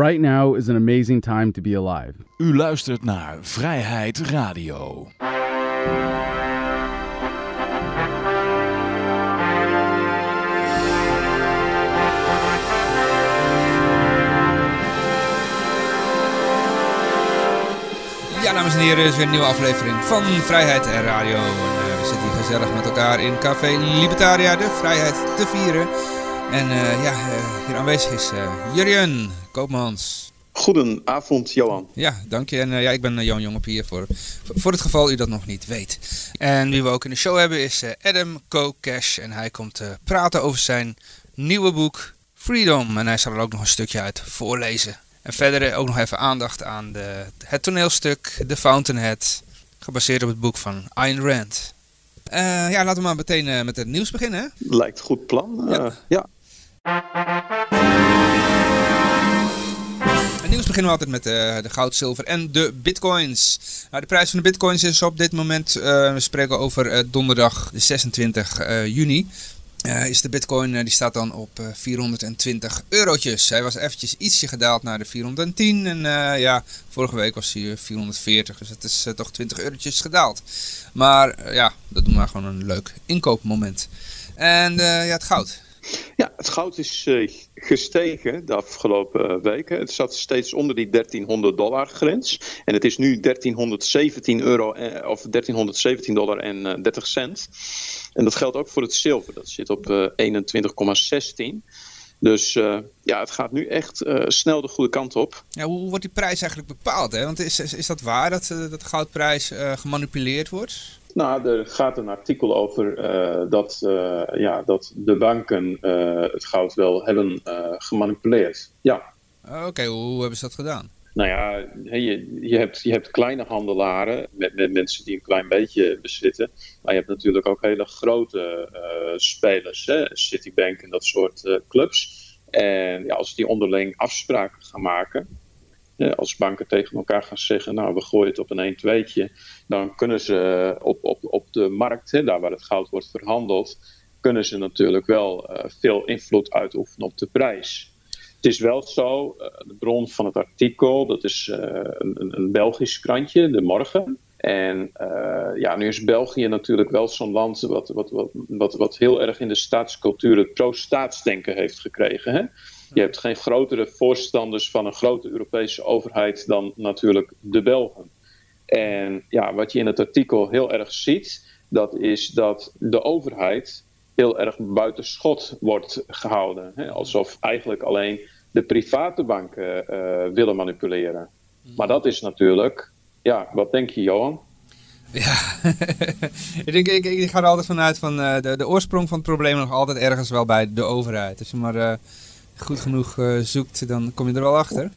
Right now is an amazing time to be alive. U luistert naar Vrijheid Radio. Ja, dames en heren, er is weer een nieuwe aflevering van Vrijheid Radio. En, uh, we zitten hier gezellig met elkaar in Café Libertaria de vrijheid te vieren. En uh, ja, uh, hier aanwezig is Jurjen Koopmans. Goedenavond, Johan. Ja, dank je. En ja, ik ben Johan Jongep hier voor, voor het geval u dat nog niet weet. En wie we ook in de show hebben is Adam Cash En hij komt praten over zijn nieuwe boek Freedom. En hij zal er ook nog een stukje uit voorlezen. En verder ook nog even aandacht aan de, het toneelstuk The Fountainhead, gebaseerd op het boek van Ayn Rand. Uh, ja, laten we maar meteen uh, met het nieuws beginnen. Lijkt goed plan. Uh, ja. ja. Beginnen we altijd met de goud, zilver en de bitcoins. Nou, de prijs van de bitcoins is op dit moment, we spreken over donderdag de 26 juni. Is de bitcoin, die staat dan op uh, 420 eurotjes. Hij was eventjes ietsje gedaald naar de 410 en ja, vorige week was hij 440, dus het is toch 20 eurotjes gedaald. Maar ja, dat doen we gewoon een leuk inkoopmoment. En ja, het goud. Ja, het goud is gestegen de afgelopen weken. Het zat steeds onder die 1300 dollar grens. En het is nu 1317 euro of 1317 dollar en 30 cent. En dat geldt ook voor het zilver. Dat zit op uh, 21,16. Dus ja, het gaat nu echt snel de goede kant op. Ja, hoe wordt die prijs eigenlijk bepaald? Hè? Want is, is, is dat waar dat, dat de goudprijs gemanipuleerd wordt? Nou, er gaat een artikel over dat, ja, dat de banken het goud wel hebben gemanipuleerd. Ja. Oké, okay, hoe hebben ze dat gedaan? Nou ja, je, je, hebt, je hebt kleine handelaren met, met mensen die een klein beetje bezitten. Maar je hebt natuurlijk ook hele grote spelers, hè? Citibank en dat soort clubs. En ja, als die onderling afspraken gaan maken, als banken tegen elkaar gaan zeggen, nou we gooien het op een 1 2 dan kunnen ze op, op, op de markt, hè, daar waar het goud wordt verhandeld, kunnen ze natuurlijk wel uh, veel invloed uitoefenen op de prijs. Het is wel zo, uh, de bron van het artikel, dat is een, een, Belgisch krantje, De Morgen. En ja, nu is België natuurlijk wel zo'n land wat, wat, wat, wat, wat heel erg in de staatscultuur het pro-staatsdenken heeft gekregen. Hè? Je hebt geen grotere voorstanders van een grote Europese overheid dan natuurlijk de Belgen. En ja, wat je in het artikel heel erg ziet, dat is dat de overheid heel erg buitenschot wordt gehouden. Hè? Alsof eigenlijk alleen de private banken uh, willen manipuleren. Maar dat is natuurlijk, ja, wat denk je Johan? Ja, ik, denk, ik, ik, ga er altijd vanuit van uh, de, de oorsprong van het probleem nog altijd ergens wel bij de overheid. Als je maar uh, goed genoeg uh, zoekt, dan kom je er wel achter. Ja,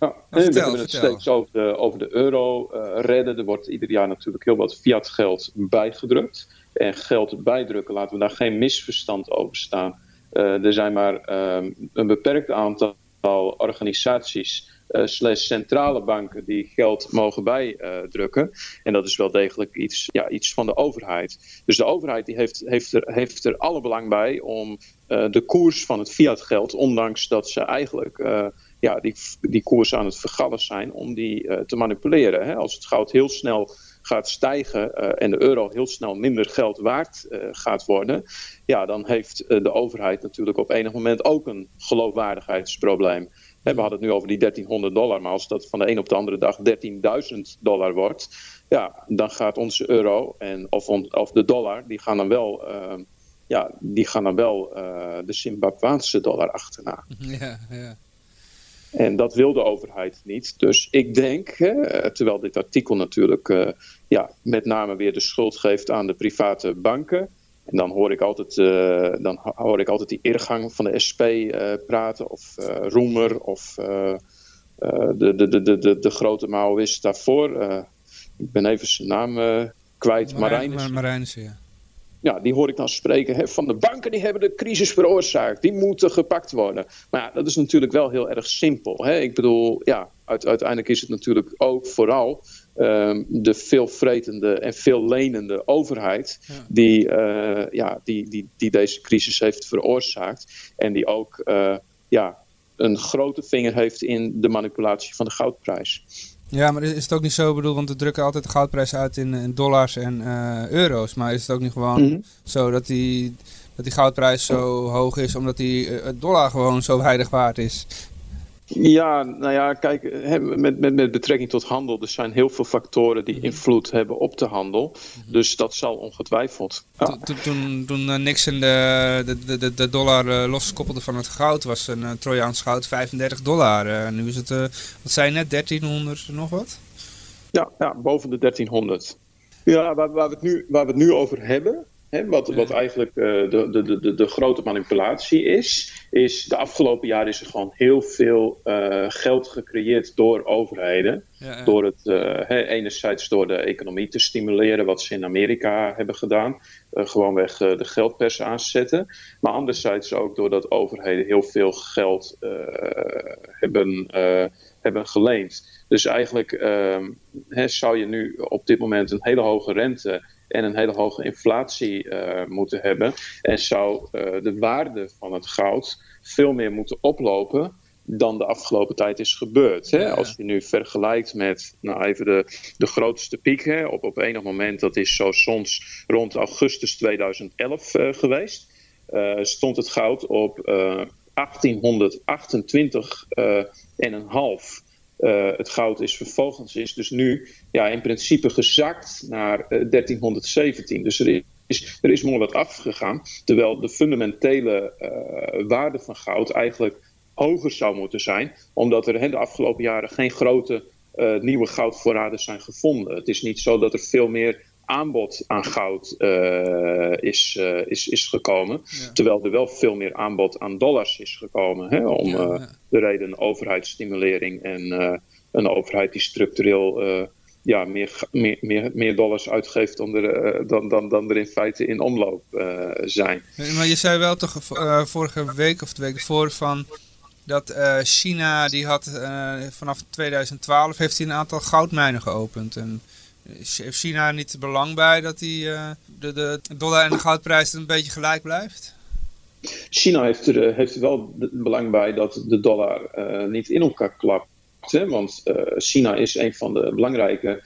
nou, vertel, we hebben het steeds over de, over de euro redden. Er wordt ieder jaar natuurlijk heel wat fiat geld bijgedrukt en geld bijdrukken, laten we daar geen misverstand over staan. Uh, er zijn maar uh, een beperkt aantal organisaties slash centrale banken die geld mogen bijdrukken. en dat is wel degelijk iets, ja, iets van de overheid. Dus de overheid die heeft, heeft, er, heeft er alle belang bij om de koers van het fiat geld, ondanks dat ze eigenlijk ja, die, die koers aan het vergallen zijn, om die te manipuleren. Hè? Als het goud heel snel gaat stijgen en de euro heel snel minder geld waard gaat worden, ja, dan heeft de overheid natuurlijk op enig moment ook een geloofwaardigheidsprobleem. We hadden het nu over die 1300 dollar, maar als dat van de een op de andere dag 13.000 dollar wordt, ja, dan gaat onze euro en, of, of de dollar, die gaan dan wel, ja, die gaan dan wel de Zimbabwaanse dollar achterna. Ja, ja. En dat wil de overheid niet. Dus ik denk, hè, terwijl dit artikel natuurlijk uh, ja, met name weer de schuld geeft aan de private banken. En dan hoor ik altijd, uh, dan hoor ik altijd die eergang van de SP uh, eh, praten, of Roemer, of de, de, de, de, de, de grote Maoïst daarvoor. ik ben even zijn naam kwijt, Marijnissen. Marijnissen, ja ja, die hoor ik dan spreken hè, van de banken die hebben de crisis veroorzaakt. Die moeten gepakt worden. Maar ja, dat is natuurlijk wel heel erg simpel. Hè? Ik bedoel, ja, uiteindelijk is het natuurlijk ook vooral um, de veelvretende en veel lenende overheid die, uh, ja, die, die, die deze crisis heeft veroorzaakt. En die ook uh, ja, een grote vinger heeft in de manipulatie van de goudprijs. Ja, maar is het ook niet zo, bedoel, want we drukken altijd de goudprijs uit in, in dollars en uh, euro's. Maar is het ook niet gewoon mm -hmm. zo dat die, dat die goudprijs zo hoog is omdat die dollar gewoon zo weinig waard is? Ja, nou ja, kijk, met, met, met betrekking tot handel, er zijn heel veel factoren die invloed hebben op de handel. Dus dat zal ongetwijfeld. Ja. Toen, toen, toen Nixon de, de, de, de dollar uh, loskoppelde van het goud, was een uh, Trojaans goud 35 dollar. Uh, nu is het, wat zei je net, 1300 nog wat? Ja, ja boven de 1300. Ja, waar, waar, we het nu, waar we het nu over hebben, Wat, wat eigenlijk uh, de, de, de, de grote manipulatie is, is de afgelopen jaren is er gewoon heel veel uh, geld gecreëerd door overheden. Ja, ja. Door het, uh, hè, enerzijds door de economie te stimuleren, wat ze in Amerika hebben gedaan. gewoonweg de geldpers aanzetten. Maar anderzijds ook doordat overheden heel veel geld hebben, hebben geleend. Dus eigenlijk ehm, zou je nu op dit moment een hele hoge rente en een hele hoge inflatie uh, moeten hebben. En zou uh, de waarde van het goud veel meer moeten oplopen dan de afgelopen tijd is gebeurd. Hè? Als je nu vergelijkt met nou even de, de grootste piek hè, op, op enig moment, dat is zo soms rond augustus 2011 uh, geweest, stond het goud op 1828 en een half. Uh, het goud is vervolgens is dus nu ja, in principe gezakt naar uh, 1317. Dus er is, er is wat afgegaan. Terwijl de fundamentele uh, waarde van goud eigenlijk hoger zou moeten zijn. Omdat er de afgelopen jaren geen grote nieuwe goudvoorraden zijn gevonden. Het is niet zo dat er veel meer aanbod aan goud uh, is, uh, is, is gekomen. Ja. Terwijl er wel veel meer aanbod aan dollars is gekomen. Hè, om ja, ja. Uh, de reden overheidsstimulering en een overheid die structureel ja, meer, meer, meer, meer dollars uitgeeft dan er, dan, dan, dan er in feite in omloop zijn. Maar je zei wel toch vorige week of de week ervoor van dat China die had vanaf 2012 heeft hij een aantal goudmijnen geopend. En heeft China niet belang bij dat die, uh, de, de dollar en de goudprijs een beetje gelijk blijft? China heeft er, heeft er wel belang bij dat de dollar uh, niet in elkaar klapt. Hè? Want uh, China is een van de belangrijke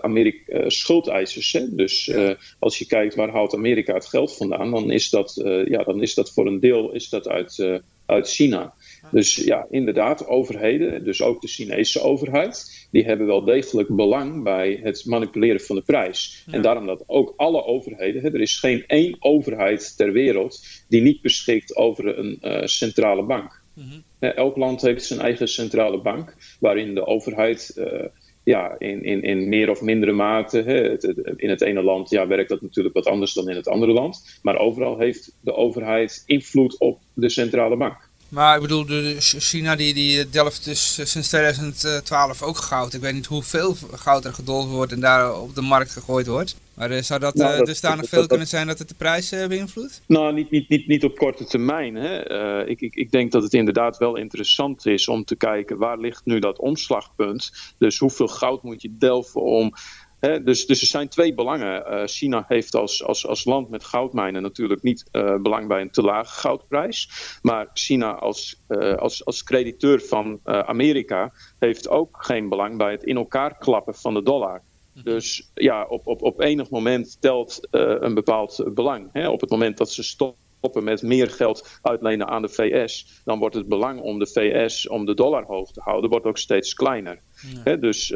Amerika schuldeisers. Hè? Dus als je kijkt waar haalt Amerika het geld vandaan, dan is dat, ja, dan is dat voor een deel is dat uit, uit China. Dus ja, inderdaad, overheden, dus ook de Chinese overheid, die hebben wel degelijk belang bij het manipuleren van de prijs. Ja. En daarom dat ook alle overheden, er is geen één overheid ter wereld die niet beschikt over een uh, centrale bank. Mm -hmm. Elk land heeft zijn eigen centrale bank, waarin de overheid uh, ja, in, in, in meer of mindere mate. Hè, het, het, in het ene land ja, werkt dat natuurlijk wat anders dan in het andere land. Maar overal heeft de overheid invloed op de centrale bank. Maar ik bedoel, de China die, die delft dus sinds 2012 ook goud. Ik weet niet hoeveel goud er gedolven wordt en daar op de markt gegooid wordt. Maar zou dat, nou, dat dus daar nog veel dat, kunnen zijn dat het de prijs uh, beïnvloedt? Nou, niet, niet, niet, niet op korte termijn. Hè. Uh, ik, ik, ik denk dat het inderdaad wel interessant is om te kijken waar ligt nu dat omslagpunt. Dus hoeveel goud moet je delven om He, dus, dus er zijn twee belangen. Uh, China heeft als, als, als land met goudmijnen natuurlijk niet uh, belang bij een te lage goudprijs. Maar China als, uh, als, als crediteur van Amerika heeft ook geen belang bij het in elkaar klappen van de dollar. Dus ja, op, op, op enig moment telt een bepaald belang. Hè? Op het moment dat ze stoppen met meer geld uitlenen aan de VS, dan wordt het belang om de VS, om de dollar hoog te houden, wordt ook steeds kleiner. Ja. dus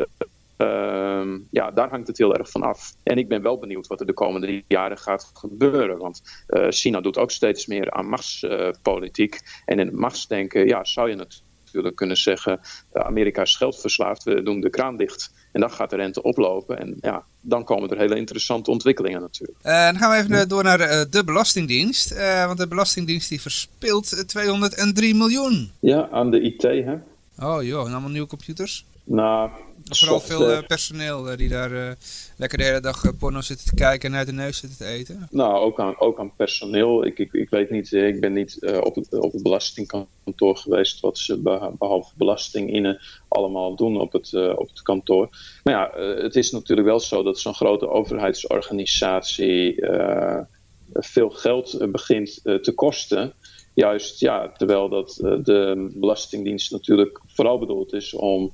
Uh, ja, daar hangt het heel erg van af. En ik ben wel benieuwd wat er de komende jaren gaat gebeuren. Want uh, China doet ook steeds meer aan machtspolitiek. Uh, en in het machtsdenken ja, zou je natuurlijk kunnen zeggen... Amerika is geldverslaafd, we doen de kraan dicht. En dan gaat de rente oplopen. En ja, dan komen er hele interessante ontwikkelingen natuurlijk. Uh, dan gaan we even door naar uh, de Belastingdienst. Uh, want de Belastingdienst die verspilt 203 miljoen. Ja, aan de IT hè. Oh joh, en allemaal nieuwe computers? Nou, Vooral veel uh, personeel uh, die daar uh, lekker de hele dag porno zitten te kijken en uit de neus zitten te eten. Nou, ook aan, ook aan personeel. Ik, ik, ik weet niet, ik ben niet op, het, op het belastingkantoor geweest wat ze behalve belasting in allemaal doen op het, op het kantoor. Maar ja, het is natuurlijk wel zo dat zo'n grote overheidsorganisatie veel geld begint te kosten. juist, ja, terwijl dat de Belastingdienst natuurlijk vooral bedoeld is om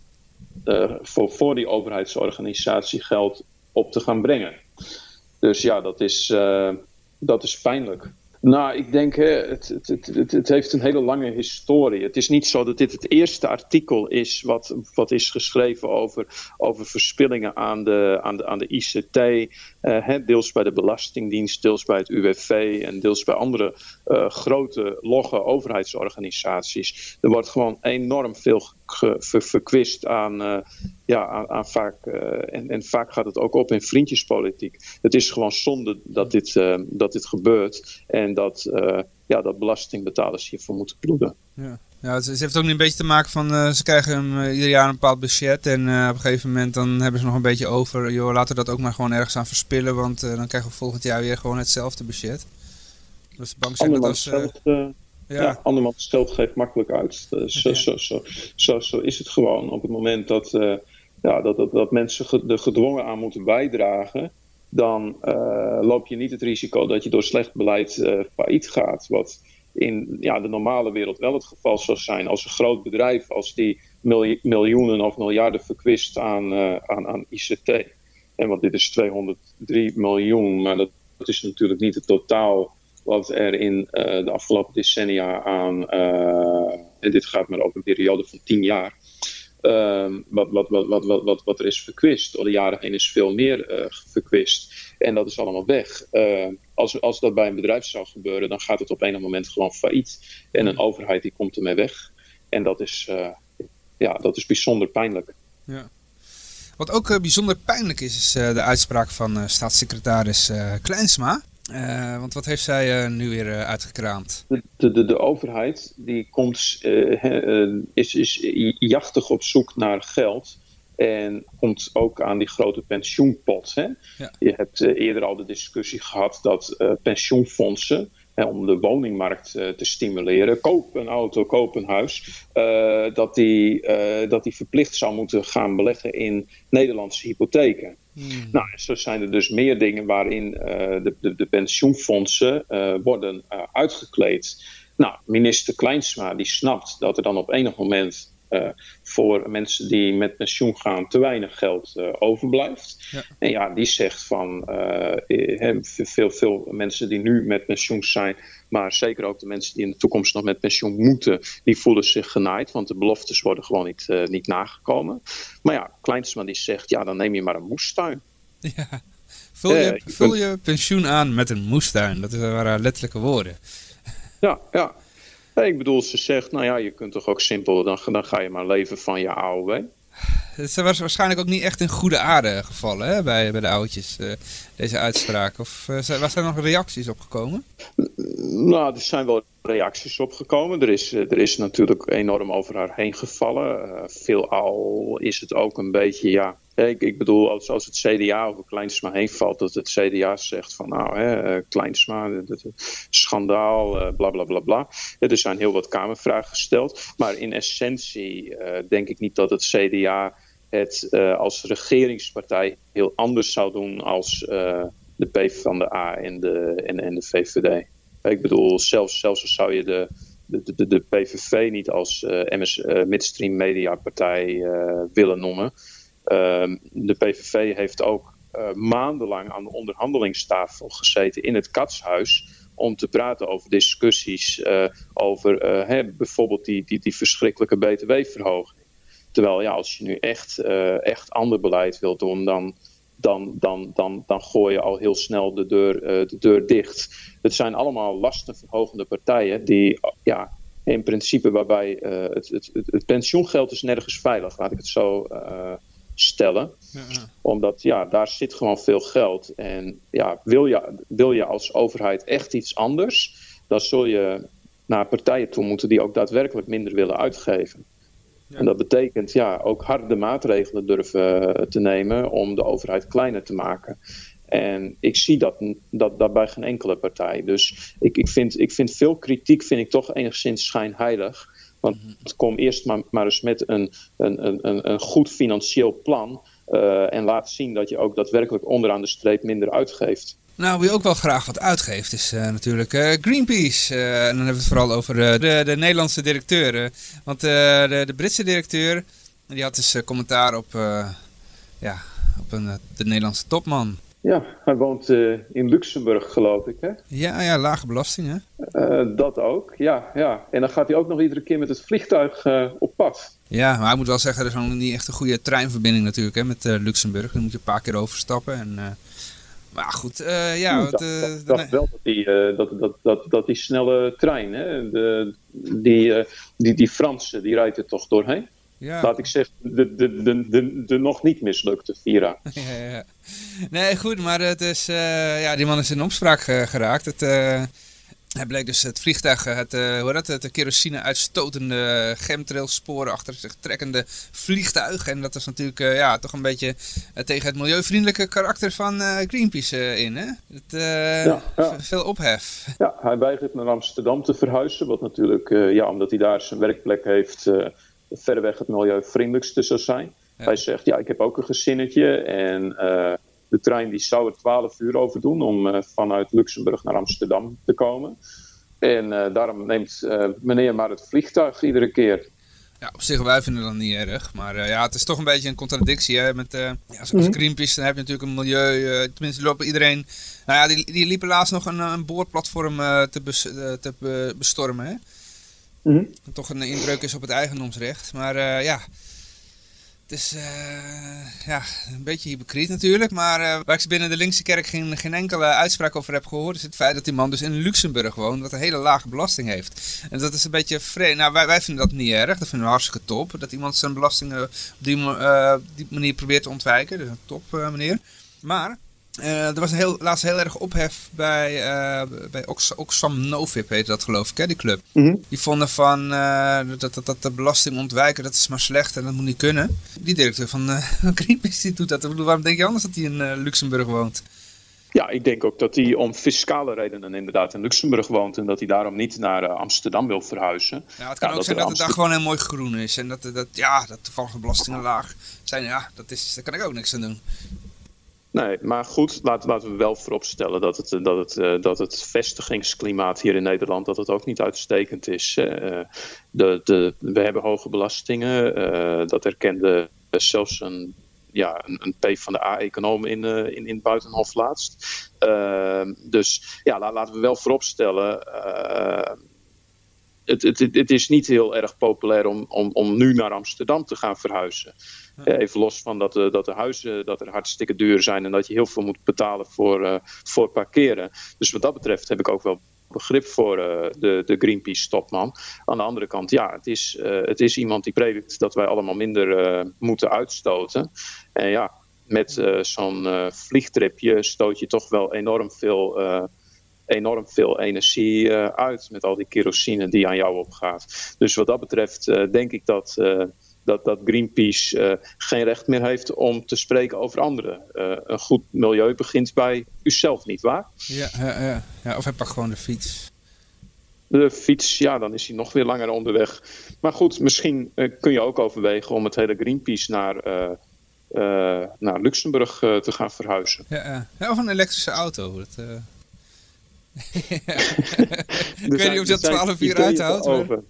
voor, voor die overheidsorganisatie geld op te gaan brengen. Dus ja, dat is, uh, dat is pijnlijk. Nou, ik denk, het, het, het, het, heeft een hele lange historie. Het is niet zo dat dit het eerste artikel is wat, wat is geschreven over, over verspillingen aan de, aan de, aan de ICT. Uh, deels bij de Belastingdienst, deels bij het UWV en deels bij andere uh, grote logge overheidsorganisaties. Er wordt gewoon enorm veel verkwist aan, uh, ja, aan, aan vaak, uh, en, en, vaak gaat het ook op in vriendjespolitiek. Het is gewoon zonde dat dit, uh, dat dit gebeurt en dat, ja, dat belastingbetalers hiervoor moeten bloeden. Ja. Ja, het heeft ook een beetje te maken van, ze krijgen ieder jaar een bepaald budget en op een gegeven moment dan hebben ze nog een beetje over, joh, laten we dat ook maar gewoon ergens aan verspillen, want dan krijgen we volgend jaar weer gewoon hetzelfde budget. Dus de bank zegt dat als... Ja. ja, andermans geld geeft makkelijk uit. Uh, zo, zo, zo, zo, zo, is het gewoon. Op het moment dat, uh, ja, dat, dat, dat mensen er gedwongen aan moeten bijdragen, dan uh, loop je niet het risico dat je door slecht beleid failliet gaat. Wat in ja, de normale wereld wel het geval zou zijn. Als een groot bedrijf, als die miljoenen of miljarden verkwist aan, aan, aan ICT. En want dit is 203 miljoen, maar dat, dat is natuurlijk niet het totaal wat er in uh, de afgelopen decennia aan, uh, en dit gaat maar over een periode van tien jaar, uh, wat, wat, wat, wat, wat, er is verkwist. Door de jaren heen is veel meer uh, verkwist. En dat is allemaal weg. als, als dat bij een bedrijf zou gebeuren, dan gaat het op een moment gewoon failliet. En een overheid die komt ermee weg. En dat is, ja, dat is bijzonder pijnlijk. Ja. Wat ook bijzonder pijnlijk is, is de uitspraak van staatssecretaris Kleinsma. Uh, want wat heeft zij uh, nu weer uh, uitgekraamd? De, de, de, overheid die komt, is, is jachtig op zoek naar geld. En komt ook aan die grote pensioenpot. Hè? Ja. Je hebt eerder al de discussie gehad dat pensioenfondsen om de woningmarkt uh, te stimuleren. Koop een auto, koop een huis. Uh, dat, die, uh, dat die verplicht zou moeten gaan beleggen in Nederlandse hypotheken. Hmm. Nou, zo zijn er dus meer dingen waarin de, de, de, pensioenfondsen worden uitgekleed. Nou, minister Kleinsma die snapt dat er dan op enig moment voor mensen die met pensioen gaan te weinig geld uh, overblijft. Ja. En ja, die zegt van uh, veel, veel mensen die nu met pensioen zijn, maar zeker ook de mensen die in de toekomst nog met pensioen moeten, die voelen zich genaaid, want de beloftes worden gewoon niet, niet nagekomen. Maar ja, Kleinsman die zegt, ja, dan neem je maar een moestuin. Ja. Vul, je, vul je pensioen aan met een moestuin. Dat waren letterlijke woorden. Ja, ja. Ik bedoel, ze zegt, nou ja, je kunt toch ook simpel, dan, dan ga je maar leven van je AOW. Het was waarschijnlijk ook niet echt in goede aarde gevallen hè, bij, bij de oudjes, uh, deze uitspraak. Of uh, was er nog reacties op gekomen? Nou, er zijn wel reacties opgekomen. Er is, er is natuurlijk enorm over haar heen gevallen. Uh, veelal is het ook een beetje, ja, ik, ik bedoel, als, als het CDA over Kleinsma heen valt, dat het CDA zegt van nou, hè, eh, Kleinsma, schandaal, bla bla bla bla. er zijn heel wat Kamervragen gesteld. Maar in essentie denk ik niet dat het CDA het uh, als regeringspartij heel anders zou doen als van de A en de, en, en de VVD. Ik bedoel, zelfs, zelfs zou je de, de, de, de PVV niet als MS Midstream Media Partij willen noemen. Ehm, de PVV heeft ook uh, maandenlang aan de onderhandelingstafel gezeten in het katshuis om te praten over discussies uh, over uh, hè, bijvoorbeeld die, die, die verschrikkelijke btw-verhoging. Terwijl ja, als je nu echt, echt ander beleid wilt doen, dan, dan, dan, dan, dan gooi je al heel snel de deur, de deur dicht. Het zijn allemaal lastenverhogende partijen die ja, in principe waarbij het, het, het, het, pensioengeld is nergens veilig, laat ik het zo stellen. Ja, Omdat ja, daar zit gewoon veel geld. En ja, wil je, wil je als overheid echt iets anders, dan zul je naar partijen toe moeten die ook daadwerkelijk minder willen uitgeven. Ja. En dat betekent ja, ook harde maatregelen durven te nemen om de overheid kleiner te maken. En ik zie dat, dat, dat bij geen enkele partij. Dus ik, ik, vind, ik vind veel kritiek vind ik toch enigszins schijnheilig. Want mhm. kom eerst maar, maar eens met een, een, een, een goed financieel plan. Uh, en laat zien dat je ook daadwerkelijk onderaan de streep minder uitgeeft. Nou, wie ook wel graag wat uitgeeft is natuurlijk Greenpeace. en dan hebben we het vooral over de, de, Nederlandse directeur. want de, de, Britse directeur, die had dus commentaar op, ja, op een, de Nederlandse topman. Ja, hij woont in Luxemburg, geloof ik, hè? Ja, ja, lage belasting, hè? Uh, dat ook, ja, ja. En dan gaat hij ook nog iedere keer met het vliegtuig op pad. Ja, maar hij moet wel zeggen, er is nog niet echt een goede treinverbinding natuurlijk, hè, met Luxemburg. Dan moet je een paar keer overstappen en... Maar goed, ja... Ik dacht, dacht wel dat die, dat, dat, dat, dat die snelle trein, hè, de, die, die, die Franse, die rijdt er toch doorheen? Ja. Laat ik zeggen, de, de, de, de, de nog niet mislukte Vira. Ja, ja. Nee, goed, maar het is, ja, die man is in opspraak geraakt. Het, hij bleek dus het vliegtuig, het, uh, hoe dat, het kerosine uitstotende chemtrailsporen achter zich trekkende vliegtuig. En dat is natuurlijk ja, toch een beetje tegen het milieuvriendelijke karakter van Greenpeace in. Hè? Het, ja, ja. Veel ophef. Ja, hij weigert naar Amsterdam te verhuizen. Wat natuurlijk, ja, omdat hij daar zijn werkplek heeft verreweg het milieuvriendelijkste zou zijn. Hij zegt, ja, ik heb ook een gezinnetje en de trein die zou er 12 uur over doen om uh, vanuit Luxemburg naar Amsterdam te komen. En uh, daarom neemt meneer maar het vliegtuig iedere keer. Ja, op zich, wij vinden dat niet erg. Maar ja, het is toch een beetje een contradictie. Hè? Met, ja, als mm Greenpeace, dan heb je natuurlijk een milieu... tenminste, lopen iedereen... Nou ja, die, die liepen laatst nog een, een boorplatform te, bes, te bestormen, hè? Mm Toch een inbreuk is op het eigendomsrecht. Maar uh, ja, het is uh, ja, een beetje hypocriet natuurlijk. Maar uh, waar ik binnen de linkse kerk geen, geen enkele uitspraak over heb gehoord... is het feit dat die man dus in Luxemburg woont... wat een hele lage belasting heeft. En dat is een beetje vreemd. Nou, wij, vinden dat niet erg. Dat vinden we hartstikke top. Dat iemand zijn belastingen op die, die manier probeert te ontwijken. Dus een top meneer. Maar... Uh, er was een heel, laatst heel erg ophef bij, uh, bij Ox Oxfam Novib, heet dat geloof ik, hè, die club. Mhm. Die vonden van uh, dat, dat, dat de belasting ontwijken, dat is maar slecht en dat moet niet kunnen. Die directeur van Greenpeace die doet dat. waarom denk je anders dat hij in Luxemburg woont? Ja, ik denk ook dat hij om fiscale redenen inderdaad in Luxemburg woont en dat hij daarom niet naar Amsterdam wil verhuizen. Ja, het kan ook zijn dat het daar gewoon heel mooi groen is en dat, dat, ja, dat toevallige belastingen laag zijn. Ja, dat is, daar kan ik ook niks aan doen. Nee, maar goed, laten, we wel vooropstellen dat het, dat, het, eh, dat het vestigingsklimaat hier in Nederland dat het ook niet uitstekend is. Eh, de, de, we hebben hoge belastingen, uh, dat erkende zelfs een, ja, een, een P van de A-econoom in, in, in Buitenhof laatst. dus ja, laten we wel vooropstellen het, het, het, is niet heel erg populair om, om, om nu naar Amsterdam te gaan verhuizen. Even los van dat de, dat de huizen dat er hartstikke duur zijn en dat je heel veel moet betalen voor, uh, voor parkeren. Dus wat dat betreft heb ik ook wel begrip voor de, de Greenpeace-topman. Aan de andere kant, ja, het is, het is iemand die predikt dat wij allemaal minder moeten uitstoten. En ja, met zo'n vliegtripje stoot je toch wel enorm veel enorm veel energie uit met al die kerosine die aan jou opgaat. Dus wat dat betreft denk ik dat, dat, dat Greenpeace geen recht meer heeft om te spreken over anderen. een goed milieu begint bij uzelf, niet waar? Ja, ja, ja. of hij pakt gewoon de fiets. De fiets, ja, dan is hij nog weer langer onderweg. Maar goed, misschien kun je ook overwegen om het hele Greenpeace naar, naar Luxemburg te gaan verhuizen. Ja, of een elektrische auto. Dat, ik weet niet of dat 12 uur uithoudt.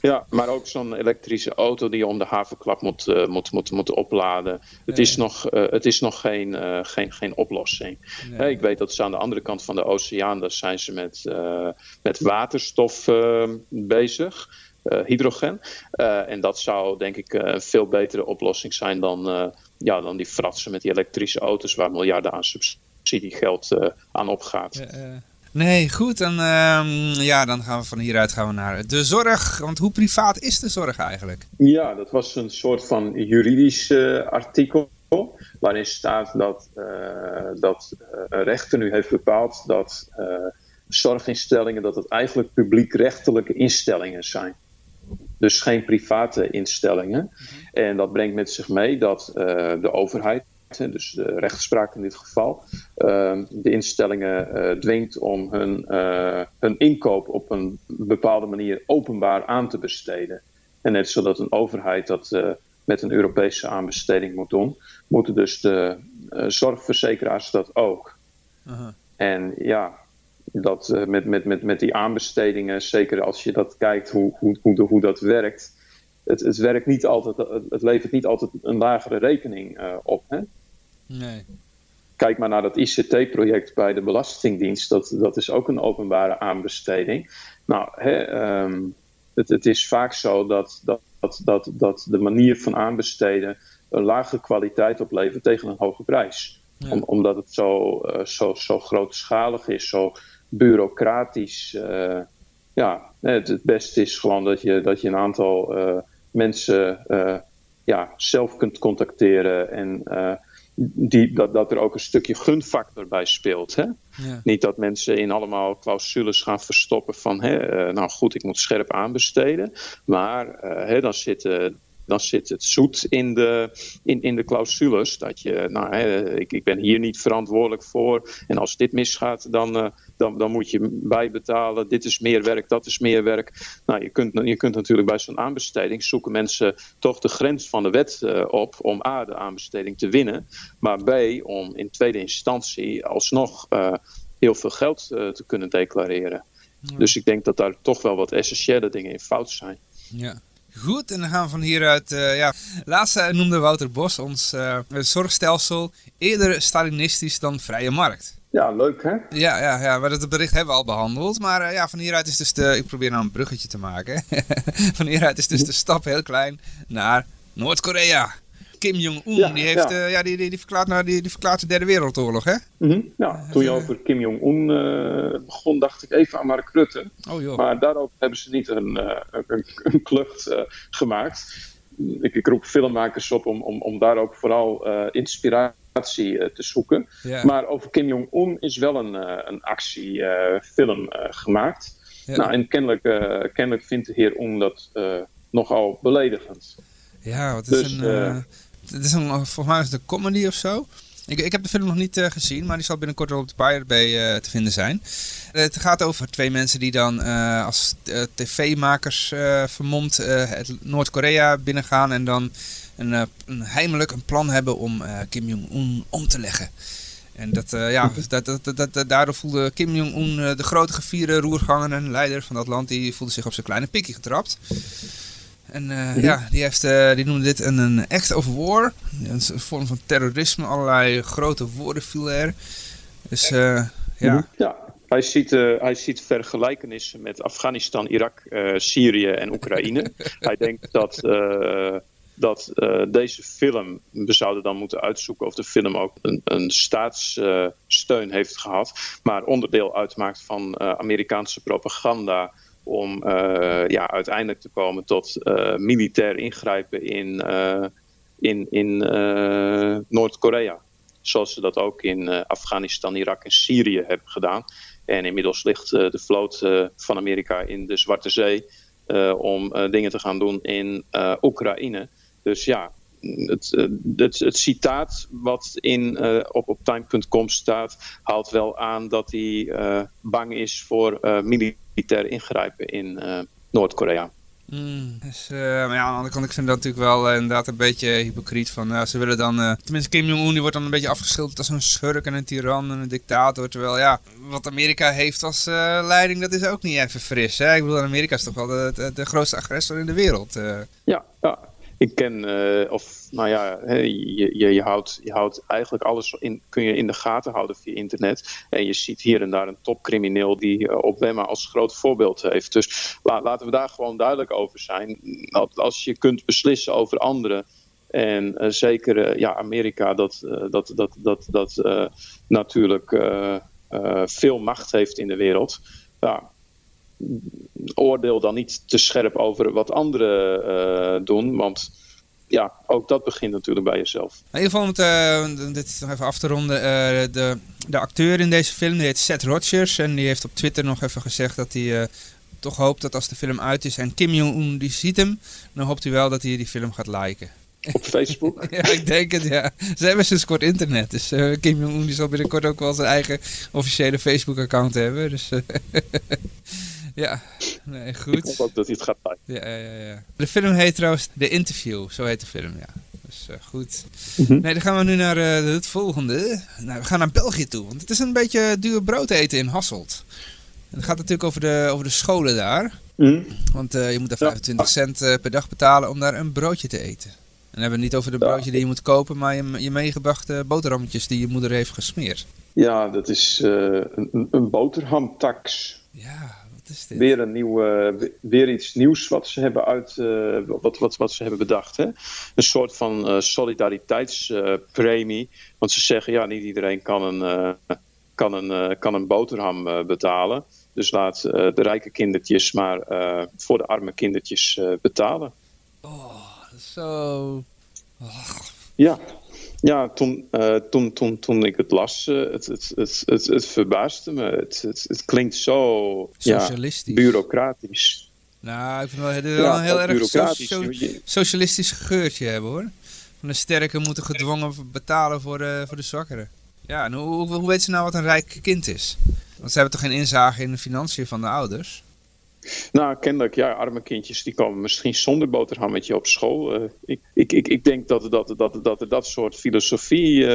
Ja, maar ook zo'n elektrische auto die je om de havenklap moet, uh, moet, moet, moet opladen. Het, is nog, uh, het is nog geen, uh, geen, geen oplossing. Nee. ik weet dat ze aan de andere kant van de oceaan, daar zijn ze met, met waterstof bezig. hydrogen. en dat zou denk ik een veel betere oplossing zijn dan, ja, dan die fratsen met die elektrische auto's waar miljarden aan subsidie subsidiegeld aan opgaat. Nee, goed. Dan, uh, ja, dan gaan we van hieruit gaan we naar de zorg. Want hoe privaat is de zorg eigenlijk? Ja, dat was een soort van juridisch uh, artikel. Waarin staat dat, uh, dat een rechter nu heeft bepaald dat zorginstellingen dat het eigenlijk publiekrechtelijke instellingen zijn. Dus geen private instellingen. Mhm. En dat brengt met zich mee dat de overheid dus de rechtspraak in dit geval, ehm, de instellingen uh, dwingt om hun, uh, hun inkoop op een bepaalde manier openbaar aan te besteden. En net zodat een overheid dat uh, met een Europese aanbesteding moet doen, moeten dus de zorgverzekeraars dat ook. En ja, dat, uh, met, met, met, met die aanbestedingen, zeker als je dat kijkt hoe, hoe, hoe, hoe dat werkt. Het, het, werkt niet altijd, het levert niet altijd een lagere rekening uh, op. Hè? Nee. Kijk maar naar dat ICT-project bij de Belastingdienst. Dat, dat is ook een openbare aanbesteding. Nou, hè, um, het, het is vaak zo dat, dat, dat, dat, de manier van aanbesteden een lagere kwaliteit oplevert tegen een hoge prijs. Ja. Om, omdat het zo, uh, zo, zo grootschalig is, zo bureaucratisch. Uh, ja, het, het beste is gewoon dat je, dat je een aantal uh, mensen ja, zelf kunt contacteren en die, dat, dat er ook een stukje gunfactor bij speelt. Hè? Ja. Niet dat mensen in allemaal clausules gaan verstoppen van, hè, uh, nou goed, ik moet scherp aanbesteden. Maar hè, dan, zit, uh, dan zit het zoet in de, in, in de clausules. Dat je, nou, hè, ik, ik ben hier niet verantwoordelijk voor. En als dit misgaat, dan, dan, dan moet je bijbetalen. Dit is meer werk, dat is meer werk. Nou, je kunt, je kunt natuurlijk bij zo'n aanbesteding zoeken mensen toch de grens van de wet uh, op om A, de aanbesteding te winnen. Maar B, om in tweede instantie alsnog uh, heel veel geld te kunnen declareren. Ja. Dus ik denk dat daar toch wel wat essentiële dingen in fout zijn. Ja. Goed, en dan gaan we van hieruit, uh, ja, laatst uh, noemde Wouter Bos ons uh, zorgstelsel eerder Stalinistisch dan vrije markt. Ja, leuk hè? Ja, ja, ja, maar dat bericht hebben we al behandeld. Maar uh, ja, van hieruit is dus de... Ik probeer nou een bruggetje te maken. van hieruit is dus de stap heel klein naar Noord-Korea. Kim Jong-un, ja, die, heeft, ja. Uh, ja, die, die, die, verklaart, nou, die, die verklaart de derde wereldoorlog, hè? Mm -hmm. Ja, toen je over Kim Jong-un uh, begon, dacht ik even aan Mark Rutte. Oh, joh. Maar daarover hebben ze niet een, uh, een, een klucht gemaakt. Ik, ik, roep filmmakers op om, om, om daar ook vooral inspiratie te zoeken. Maar over Kim Jong-un is wel een, een actiefilm gemaakt. Ja. Nou, en kennelijk, kennelijk vindt de heer Un dat nogal beledigend. Ja, het is Dus, een... Uh, het is een, volgens mij is het een comedy of zo. Ik, ik heb de film nog niet uh, gezien, maar die zal binnenkort wel op de Pirate Bay uh, te vinden zijn. het gaat over twee mensen die dan als tv-makers vermomd het Noord-Korea binnengaan en dan een, een, heimelijk een plan hebben om Kim Jong-un om te leggen. En dat, ja, dat, dat, dat, dat, daardoor voelde Kim Jong-un, de grote gevierde roerganger en leider van dat land, die voelde zich op zijn kleine pikje getrapt. En uh, mm -hmm. ja, die, heeft, uh, die noemde dit een, een act of war. Een vorm van terrorisme. Allerlei grote woorden viel er. Dus uh, ja. -hmm. ja. Hij ziet, hij ziet vergelijkenissen met Afghanistan, Irak, Syrië en Oekraïne. hij denkt dat, dat deze film, we zouden dan moeten uitzoeken of de film ook een, een staatssteun heeft gehad. Maar onderdeel uitmaakt van Amerikaanse propaganda om uh, ja, uiteindelijk te komen tot uh, militair ingrijpen in, uh, in, in Noord-Korea. Zoals ze dat ook in Afghanistan, Irak en Syrië hebben gedaan. En inmiddels ligt de vloot van Amerika in de Zwarte Zee om dingen te gaan doen in Oekraïne. Dus ja, het, het, het, citaat wat in, uh, op, op time.com staat, haalt wel aan dat hij uh, bang is voor uh, militair ingrijpen in Noord-Korea. Mm, dus, maar ja, aan de andere kant ik vind dat natuurlijk wel inderdaad een beetje hypocriet. Van, ze willen dan, tenminste Kim Jong-un die wordt dan een beetje afgeschilderd als een schurk en een tiran en een dictator. Terwijl ja, wat Amerika heeft als leiding, dat is ook niet even fris. Hè? Ik bedoel, Amerika is toch wel de, de, de grootste agressor in de wereld. Ja, ja, ik ken, uh, of nou ja, je, je, je, houdt, je houdt eigenlijk alles in, kun je in de gaten houden via internet. En je ziet hier en daar een topcrimineel die uh, Obama als groot voorbeeld heeft. Dus la, laten we daar gewoon duidelijk over zijn. Als je kunt beslissen over anderen. En uh, zeker ja, Amerika, dat, dat, dat, dat, dat natuurlijk veel macht heeft in de wereld. Ja, oordeel dan niet te scherp over wat anderen uh, doen. Want ja, ook dat begint natuurlijk bij jezelf. In ieder geval, om het, uh, dit nog even af te ronden. Uh, de, de acteur in deze film die heet Seth Rogers. En die heeft op Twitter nog even gezegd dat hij toch hoopt dat als de film uit is en Kim Jong-un die ziet hem, dan hoopt hij wel dat hij die film gaat liken. Op Facebook? ja, ik denk het, ja. Ze hebben sinds kort internet. Dus Kim Jong-un die zal binnenkort ook wel zijn eigen officiële Facebook-account hebben. Dus... Ja, nee, goed. Ik hoop ook dat hij het gaat liken. Ja, ja, ja. De film heet trouwens The Interview, zo heet de film, ja. Dus uh, goed. Mhm. Nee, dan gaan we nu naar uh, het volgende. Nou, we gaan naar België toe. Want het is een beetje duur brood eten in Hasselt. En het gaat natuurlijk over de, over de scholen daar. Mhm. Want uh, je moet daar 25 cent per dag betalen om daar een broodje te eten. En dan hebben we het niet over de broodje die je moet kopen, maar je, je meegebrachte boterhammetjes die je moeder heeft gesmeerd. Ja, dat is een, een boterhamtax. Ja, is dit? Weer, een nieuwe, weer iets nieuws wat ze hebben, uit, uh, wat, wat, wat ze hebben bedacht. Hè? Een soort van uh, solidariteitspremie. Want ze zeggen, ja, niet iedereen kan een, kan een, kan een boterham betalen. Dus laat de rijke kindertjes maar voor de arme kindertjes betalen. Oh, zo... Oh. Ja, ja, toen, uh, toen, toen, toen ik het las, uh, het, het, het, het, het verbaasde me. Het, het, het klinkt zo Socialistisch. Ja, bureaucratisch. Nou, ik vind wel, het wel ja, een heel erg bureaucratisch. so socialistisch geurtje hebben hoor. Van de sterken moeten gedwongen betalen voor de, voor de zwakkeren. Ja, en hoe, hoe, hoe weet ze nou wat een rijk kind is? Want ze hebben toch geen inzage in de financiën van de ouders? Nou, kennelijk, ja, arme kindjes die komen misschien zonder boterhammetje op school. Uh, ik, ik, ik, ik denk dat, dat, dat, dat er dat soort filosofie uh,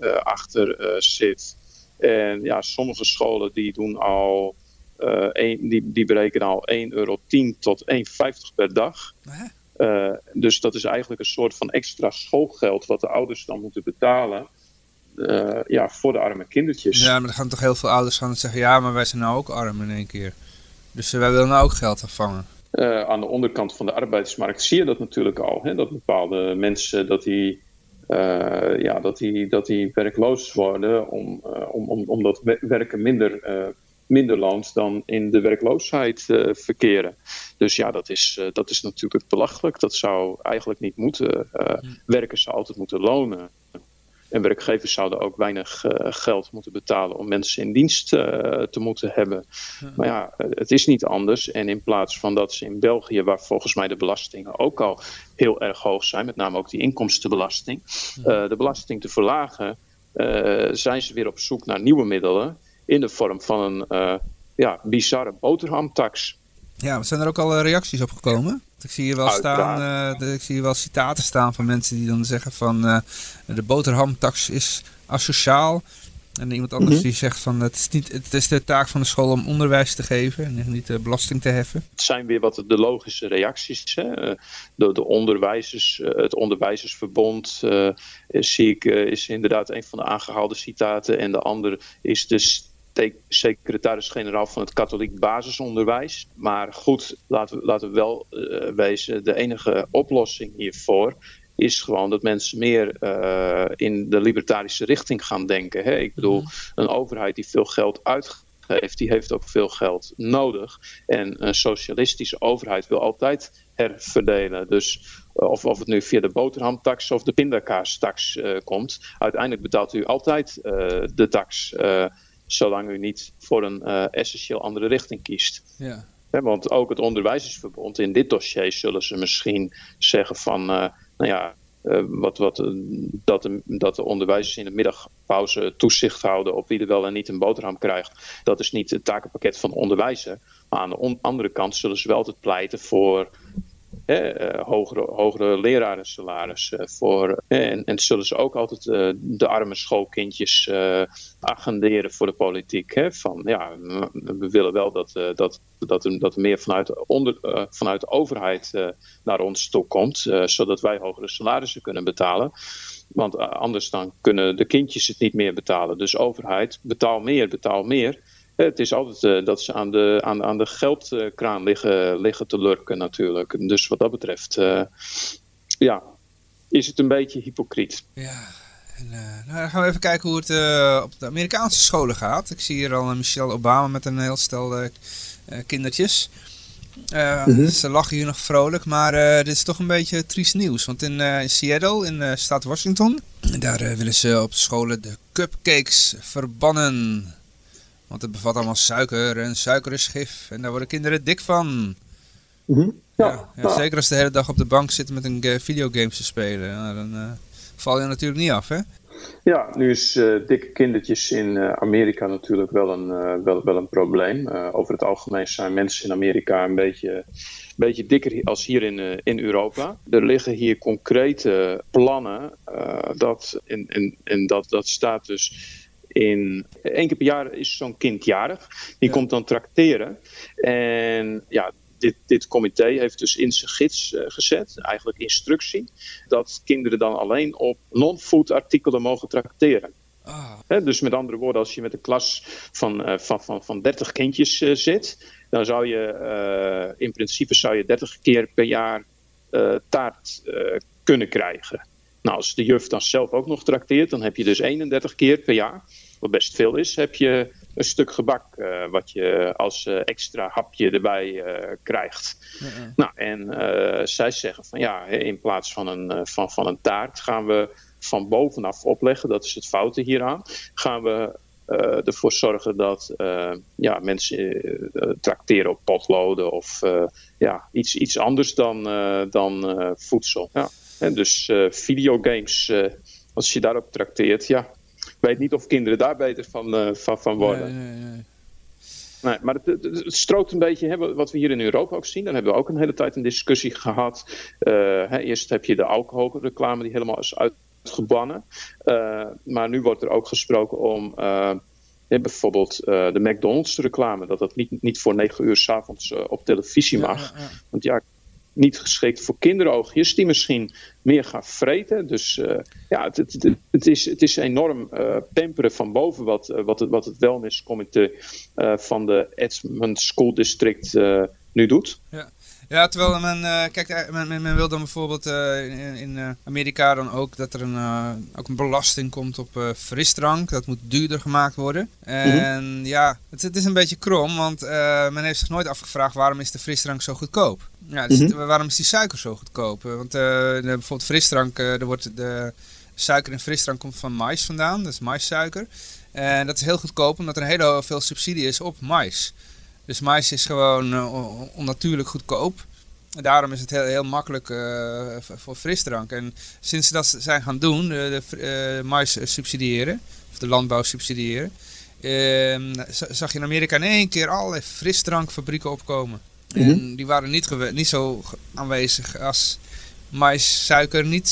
uh, achter zit. En ja, sommige scholen die doen al, een, die, die berekenen al 1,10 euro tot 1,50 per dag. dus dat is eigenlijk een soort van extra schoolgeld wat de ouders dan moeten betalen. Uh, ja, voor de arme kindertjes. Ja, maar dan gaan toch heel veel ouders gaan zeggen... ja, maar wij zijn nou ook arm in één keer. Dus uh, wij willen nou ook geld afvangen. Uh, aan de onderkant van de arbeidsmarkt zie je dat natuurlijk al. Hè? Dat bepaalde mensen dat die, ja, dat die, dat die werkloos worden... Om, om, om, omdat werken minder, minder loont dan in de werkloosheid verkeren. Dus ja, dat is, dat is natuurlijk belachelijk. Dat zou eigenlijk niet moeten. Werkers zou altijd moeten lonen. En werkgevers zouden ook weinig uh, geld moeten betalen om mensen in dienst uh, te moeten hebben. Ja. Maar ja, het is niet anders. En in plaats van dat ze in België, waar volgens mij de belastingen ook al heel erg hoog zijn, met name ook die inkomstenbelasting, uh, de belasting te verlagen, zijn ze weer op zoek naar nieuwe middelen in de vorm van een ja, bizarre boterhamtax. Ja, zijn er ook al reacties op gekomen? Ik zie hier wel staan, uh, ik zie hier wel citaten staan van mensen die dan zeggen van uh, de boterhamtax is asociaal. En iemand anders mm-hmm. die zegt van het is, niet, het is de taak van de school om onderwijs te geven en niet uh, belasting te heffen. Het zijn weer wat de logische reacties. Hè? De, de onderwijzers, het onderwijzersverbond zie ik, is inderdaad een van de aangehaalde citaten. En de andere is dus secretaris-generaal van het katholiek basisonderwijs. Maar goed, laten we, laten we wel uh, wezen, de enige oplossing hiervoor is gewoon dat mensen meer uh, in de libertarische richting gaan denken. Hè? Ik bedoel, een overheid die veel geld uitgeeft, die heeft ook veel geld nodig. En een socialistische overheid wil altijd herverdelen. Dus of, of het nu via de boterhamtax of de pindakaastax uh, komt, uiteindelijk betaalt u altijd de tax zolang u niet voor een uh, essentieel andere richting kiest. Ja. He, want ook het onderwijzersverbond in dit dossier zullen ze misschien zeggen van, uh, nou ja, uh, wat, wat, dat, de, dat de onderwijzers in de middagpauze toezicht houden op wie er wel en niet een boterham krijgt. Dat is niet het takenpakket van de onderwijzer. Maar aan de on andere kant zullen ze wel altijd pleiten voor hogere, hogere lerarensalaris uh, voor. en, en zullen ze ook altijd uh, de arme schoolkindjes agenderen voor de politiek. Hè, van ja, we willen wel dat, dat, dat, dat er meer vanuit, onder, vanuit de overheid naar ons toe komt, zodat wij hogere salarissen kunnen betalen. Want anders dan kunnen de kindjes het niet meer betalen. Dus overheid, betaal meer, betaal meer. Het is altijd uh, dat ze aan de, aan, aan de geldkraan liggen, liggen te lurken natuurlijk. Dus wat dat betreft, uh, ja, is het een beetje hypocriet. Ja, en, uh, nou, dan gaan we even kijken hoe het op de Amerikaanse scholen gaat. Ik zie hier al Michelle Obama met een heel stel kindertjes. Mm-hmm. Ze lachen hier nog vrolijk, maar dit is toch een beetje triest nieuws. Want in Seattle, in de staat Washington, daar willen ze op scholen de cupcakes verbannen. Want het bevat allemaal suiker en suiker is gif. En daar worden kinderen dik van. Mm-hmm. ja, ja, ja, zeker als ze de hele dag op de bank zitten met een videogames te spelen. Nou, dan uh, val je natuurlijk niet af, hè? Ja, nu is uh, dikke kindertjes in uh, Amerika natuurlijk wel een, uh, wel, wel een probleem. over het algemeen zijn mensen in Amerika een beetje, beetje dikker als hier in, in Europa. Er liggen hier concrete plannen. dat, en, en, en dat, dat staat dus in één keer per jaar is zo'n kind jarig. Die komt dan trakteren. En ja, dit, dit comité heeft dus in zijn gids uh, gezet, eigenlijk instructie, dat kinderen dan alleen op non-food artikelen mogen trakteren. Ah. dus met andere woorden, als je met een klas van, uh, van, van, van 30 kindjes uh, zit, dan zou je in principe zou je 30 keer per jaar taart kunnen krijgen. Nou, als de juf dan zelf ook nog trakteert, dan heb je dus 31 keer per jaar, wat best veel is, heb je een stuk gebak uh, wat je als uh, extra hapje erbij uh, krijgt. Nou, en zij zeggen van ja, in plaats van een, van, van een taart gaan we van bovenaf opleggen, dat is het foute hieraan, gaan we ervoor zorgen dat ja, mensen trakteren op potloden of ja, iets, iets anders dan, dan voedsel. Ja. En dus videogames, als je daarop trakteert, ja, weet niet of kinderen daar beter van, uh, van, van worden. Nee, nee, nee. nee maar het, het, strookt een beetje hè, wat we hier in Europa ook zien. Dan hebben we ook een hele tijd een discussie gehad. Uh, hè, eerst heb je de alcoholreclame die helemaal is uitgebannen. Uh, maar nu wordt er ook gesproken om bijvoorbeeld de McDonald's reclame. Dat dat niet, niet voor negen uur s'avonds op televisie mag. Ja, ja, Want ja, niet geschikt voor kinderoogjes, die misschien meer gaan vreten. Dus uh, ja, het, het, is, het is enorm uh, pamperen van boven wat, uh, wat, het, wat het wellnesscomité van de Edmond School District nu doet. Ja. Ja, terwijl men, kijk, men, men, men, wil dan bijvoorbeeld in, in Amerika dan ook dat er een, ook een belasting komt op frisdrank. Dat moet duurder gemaakt worden. En mhm. ja, het, het, is een beetje krom, want men heeft zich nooit afgevraagd waarom is de frisdrank zo goedkoop. Ja, dus mhm. waarom is die suiker zo goedkoop? Want bijvoorbeeld frisdrank, er wordt de suiker in frisdrank komt van mais vandaan, dat is maissuiker. En dat is heel goedkoop omdat er heel veel subsidie is op mais. Dus mais is gewoon uh, onnatuurlijk goedkoop. En daarom is het heel, heel makkelijk voor frisdrank. En sinds ze dat zijn gaan doen, de, de mais subsidiëren, of de landbouw subsidiëren, ehm, zag je in Amerika in één keer allerlei frisdrankfabrieken opkomen. En mhm. die waren niet, niet zo aanwezig als mais, suiker niet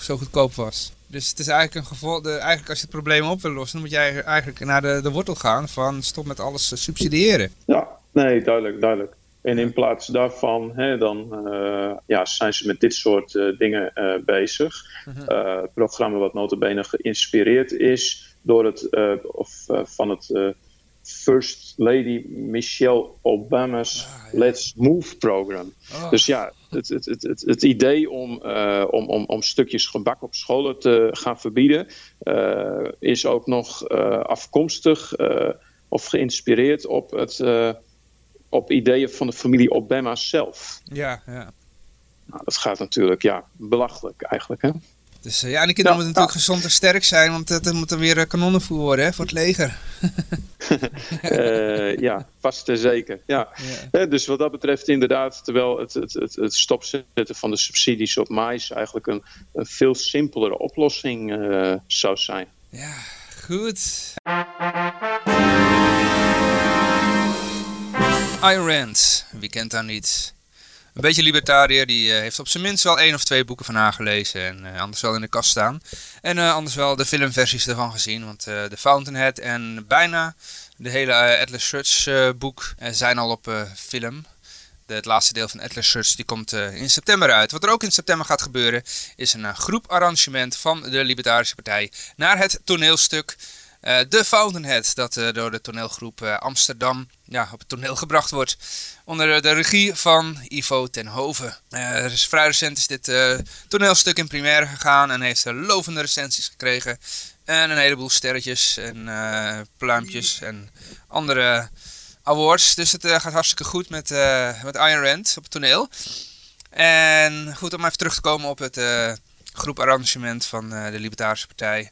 zo goedkoop was. Dus het is eigenlijk een gevolg. De, eigenlijk als je het probleem op wil lossen, dan moet jij eigenlijk naar de, de wortel gaan van stop met alles subsidiëren. Ja, nee, duidelijk, duidelijk. En in plaats daarvan, hè, dan uh, ja, zijn ze met dit soort uh, dingen uh, bezig. -huh. het programma wat notabene geïnspireerd is door het, of, van het First Lady Michelle Obama's ah, Let's Move program. Oh. Dus ja, het, het, het, het, het idee om, uh, om, om, om stukjes gebak op scholen te gaan verbieden, uh, is ook nog uh, afkomstig of geïnspireerd op, het, op ideeën van de familie Obama zelf. Ja, ja. Nou, dat gaat natuurlijk, ja, belachelijk eigenlijk, hè? Dus uh, ja, en de kinderen moeten natuurlijk gezond en sterk zijn, want het moet dan weer uh, kanonnenvoer worden hè, voor het leger. uh, ja, vast en zeker. Ja. ja. dus wat dat betreft inderdaad, terwijl het, het, het, het stopzetten van de subsidies op mais eigenlijk een, een veel simpelere oplossing zou zijn. Ja, goed. Rand, wie kent haar niet? Een beetje libertariër. Die eh, heeft op zijn minst wel één of twee boeken van haar gelezen. En uh, anders wel in de kast staan. En uh, anders wel de filmversies ervan gezien. Want The Fountainhead en bijna de hele Atlas Shrugged boek zijn al op film. Het laatste deel van Atlas Shrugged die komt in september uit. Wat er ook in september gaat gebeuren is een groeparrangement van de Libertarische Partij naar het toneelstuk uh, The Fountainhead, dat uh, door de toneelgroep uh, Amsterdam ja, op het toneel gebracht wordt. Onder de regie van Ivo ten Hove. er is vrij recent is dit toneelstuk in première gegaan en heeft lovende recensies gekregen. En een heleboel sterretjes en pluimpjes en andere awards. Dus het gaat hartstikke goed met, met Iron Rand op het toneel. En goed, om even terug te komen op het groeparrangement van de Libertarische Partij.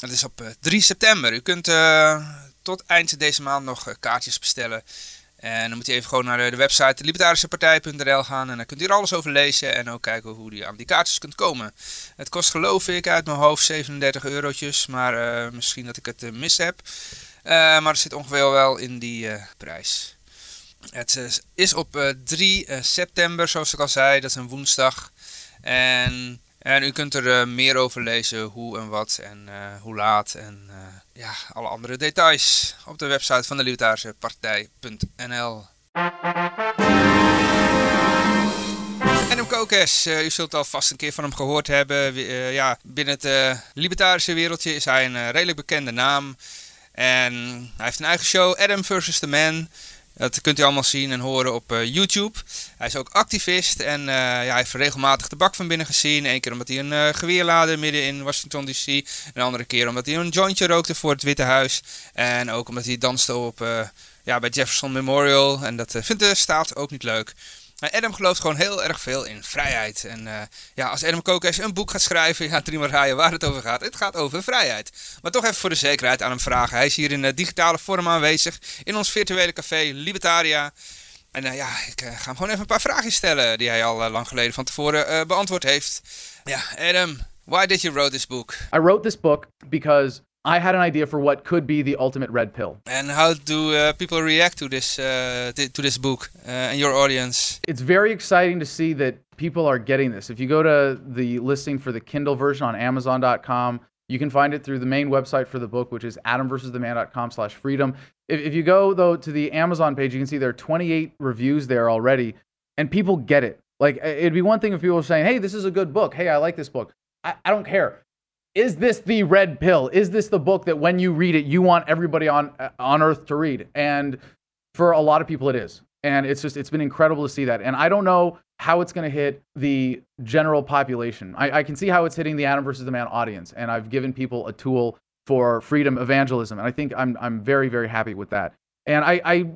Het is op 3 eh, september. U kunt eh, tot eind deze maand nog eh, kaartjes bestellen. En dan moet je even gewoon naar de website libertarischepartij.nl gaan en dan kunt u er alles over lezen en ook kijken hoe je aan die kaartjes kunt komen. Het kost geloof ik uit mijn hoofd 37 eurotjes, maar misschien dat ik het mis heb. Maar het zit ongeveer wel in die prijs. Het is op 3 september, zoals ik al zei, dat is een woensdag. En, en u kunt er meer over lezen, hoe en wat en hoe laat en ja, alle andere details op de website van de Libertarische Partij.nl. Adam Kokes, u zult al vast een keer van hem gehoord hebben. Ja, binnen het libertarische wereldje is hij een redelijk bekende naam. En hij heeft een eigen show, Adam vs. The Man. Dat kunt u allemaal zien en horen op uh, YouTube. Hij is ook activist en uh, ja, hij heeft regelmatig de bak van binnen gezien. Eén keer omdat hij een uh, geweer laadde midden in Washington DC. Een andere keer omdat hij een jointje rookte voor het Witte Huis. En ook omdat hij danste op, ja, bij Jefferson Memorial. En dat vindt de staat ook niet leuk. Adam gelooft gewoon heel erg veel in vrijheid. En uh, ja, als Adam Kokes een boek gaat schrijven, ja, drie maar raaien waar het over gaat. Het gaat over vrijheid. Maar toch even voor de zekerheid aan hem vragen. Hij is hier in uh, digitale vorm aanwezig in ons virtuele café Libertaria. En uh, ja, ik ga hem gewoon even een paar vragen stellen die hij al lang geleden van tevoren beantwoord heeft. Ja, Adam, why did you write this book? I wrote this book because I had an idea for what could be the ultimate red pill. And how do uh, people react to this uh, to this book uh, and your audience? It's very exciting to see that people are getting this. If you go to the listing for the Kindle version on Amazon.com, you can find it through the main website for the book, which is adamversustheman.com slash freedom. If, if you go, though, to the Amazon page, you can see there are 28 reviews there already, and people get it. Like, it'd be one thing if people were saying, hey, this is a good book. Hey, I like this book. I, I don't care is this the red pill? Is this the book that when you read it, you want everybody on uh, on earth to read? And for a lot of people, it is. And it's just it's been incredible to see that. And I don't know how it's going to hit the general population. I, I can see how it's hitting the Adam versus the Man audience, and I've given people a tool for freedom evangelism, and I think I'm I'm very very happy with that. And I, I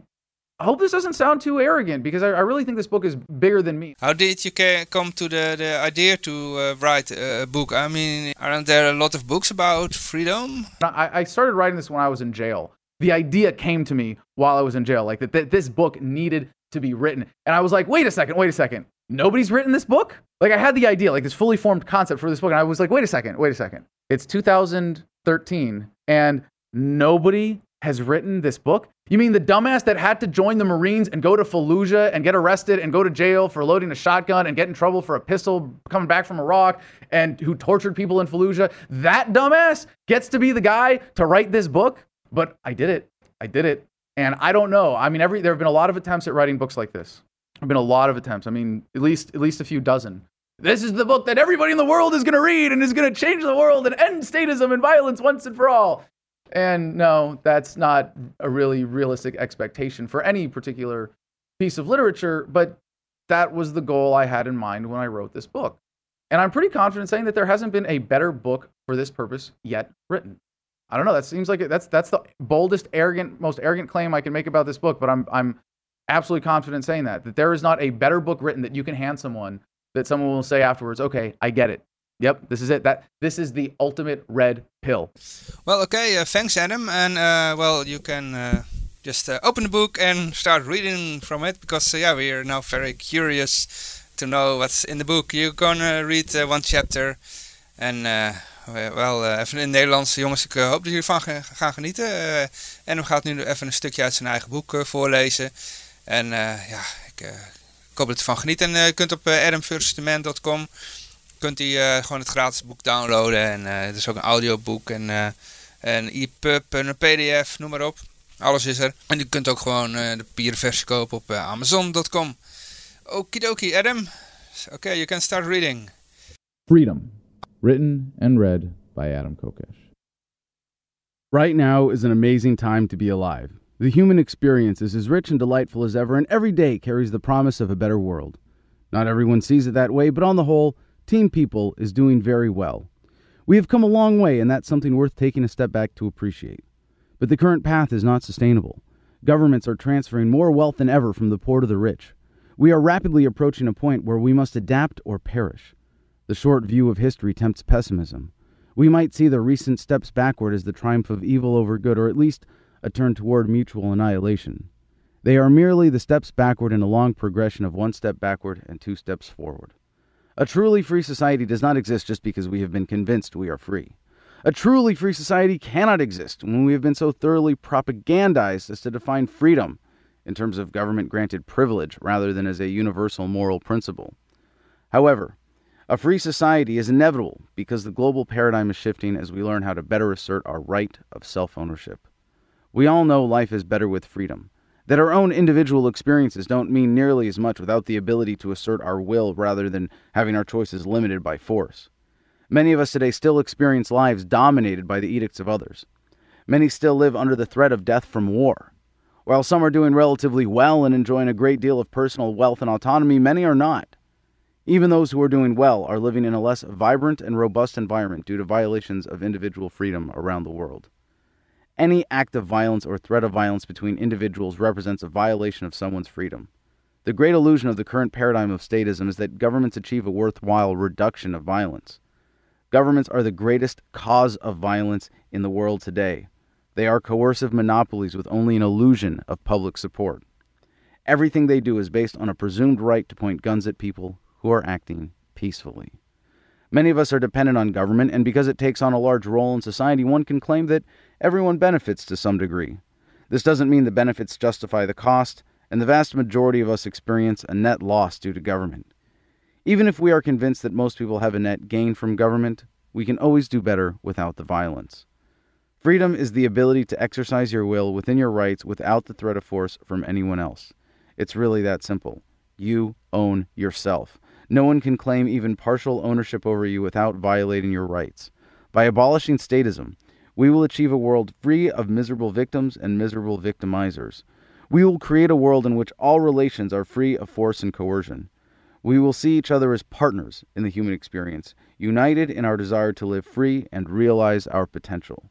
I hope this doesn't sound too arrogant because I, I, really think this book is bigger than me. How did you come to the, the idea to uh, write a book? I mean, aren't there a lot of books about freedom? I, I, started writing this when I was in jail. The idea came to me while I was in jail, like that th- this book needed to be written. And I was like, wait a second, wait a second. Nobody's written this book? Like, I had the idea, like this fully formed concept for this book. And I was like, wait a second, wait a second. It's 2013 and nobody has written this book? You mean the dumbass that had to join the Marines and go to Fallujah and get arrested and go to jail for loading a shotgun and get in trouble for a pistol coming back from Iraq and who tortured people in Fallujah? That dumbass gets to be the guy to write this book? But I did it. I did it. And I don't know. I mean, every there have been a lot of attempts at writing books like this. There have been a lot of attempts. I mean, at least at least a few dozen. This is the book that everybody in the world is going to read and is going to change the world and end statism and violence once and for all. And no, that's not a really realistic expectation for any particular piece of literature, but that was the goal I had in mind when I wrote this book. And I'm pretty confident saying that there hasn't been a better book for this purpose yet written. I don't know. That seems like it, that's that's the boldest, arrogant, most arrogant claim I can make about this book. But I'm I'm absolutely confident saying that that there is not a better book written that you can hand someone that someone will say afterwards, "Okay, I get it. Yep, this is it. That this is the ultimate red pill. Well, okay, uh, thanks, Adam. And uh, well, you can uh, just uh, open the book and start reading from it because uh, yeah, we are now very curious to know what's in the book. You're gonna read one chapter, and wel even in Nederlands, jongens. Ik hoop dat jullie van gaan genieten. en we gaat nu even een stukje uit zijn eigen boek voorlezen. En ja, ik, ik, hoop dat je ervan geniet. En je kunt op adamfirstman.com kunt u uh, gewoon het gratis boek downloaden. En uh, het is ook een audioboek en een EPUB, een PDF, noem maar op. Alles is er. En u kunt ook gewoon de papieren versie kopen op Amazon.com. Okidoki, Adam. Okay, you can start reading. Freedom. Written and read by Adam Kokesh. Right now is an amazing time to be alive. The human experience is as rich and delightful as ever, and every day carries the promise of a better world. Not everyone sees it that way, but on the whole, Team People is doing very well. We have come a long way, and that's something worth taking a step back to appreciate. But the current path is not sustainable. Governments are transferring more wealth than ever from the poor to the rich. We are rapidly approaching a point where we must adapt or perish. The short view of history tempts pessimism. We might see the recent steps backward as the triumph of evil over good, or at least a turn toward mutual annihilation. They are merely the steps backward in a long progression of one step backward and two steps forward. A truly free society does not exist just because we have been convinced we are free. A truly free society cannot exist when we have been so thoroughly propagandized as to define freedom in terms of government granted privilege rather than as a universal moral principle. However, a free society is inevitable because the global paradigm is shifting as we learn how to better assert our right of self ownership. We all know life is better with freedom, that our own individual experiences don't mean nearly as much without the ability to assert our will rather than having our choices limited by force. Many of us today still experience lives dominated by the edicts of others. Many still live under the threat of death from war. While some are doing relatively well and enjoying a great deal of personal wealth and autonomy, many are not. Even those who are doing well are living in a less vibrant and robust environment due to violations of individual freedom around the world. Any act of violence or threat of violence between individuals represents a violation of someone's freedom. The great illusion of the current paradigm of statism is that governments achieve a worthwhile reduction of violence. Governments are the greatest cause of violence in the world today. They are coercive monopolies with only an illusion of public support. Everything they do is based on a presumed right to point guns at people who are acting peacefully. Many of us are dependent on government, and because it takes on a large role in society, one can claim that everyone benefits to some degree. This doesn't mean the benefits justify the cost, and the vast majority of us experience a net loss due to government. Even if we are convinced that most people have a net gain from government, we can always do better without the violence. Freedom is the ability to exercise your will within your rights without the threat of force from anyone else. It's really that simple. You own yourself. No one can claim even partial ownership over you without violating your rights. By abolishing statism, we will achieve a world free of miserable victims and miserable victimizers. We will create a world in which all relations are free of force and coercion. We will see each other as partners in the human experience, united in our desire to live free and realize our potential.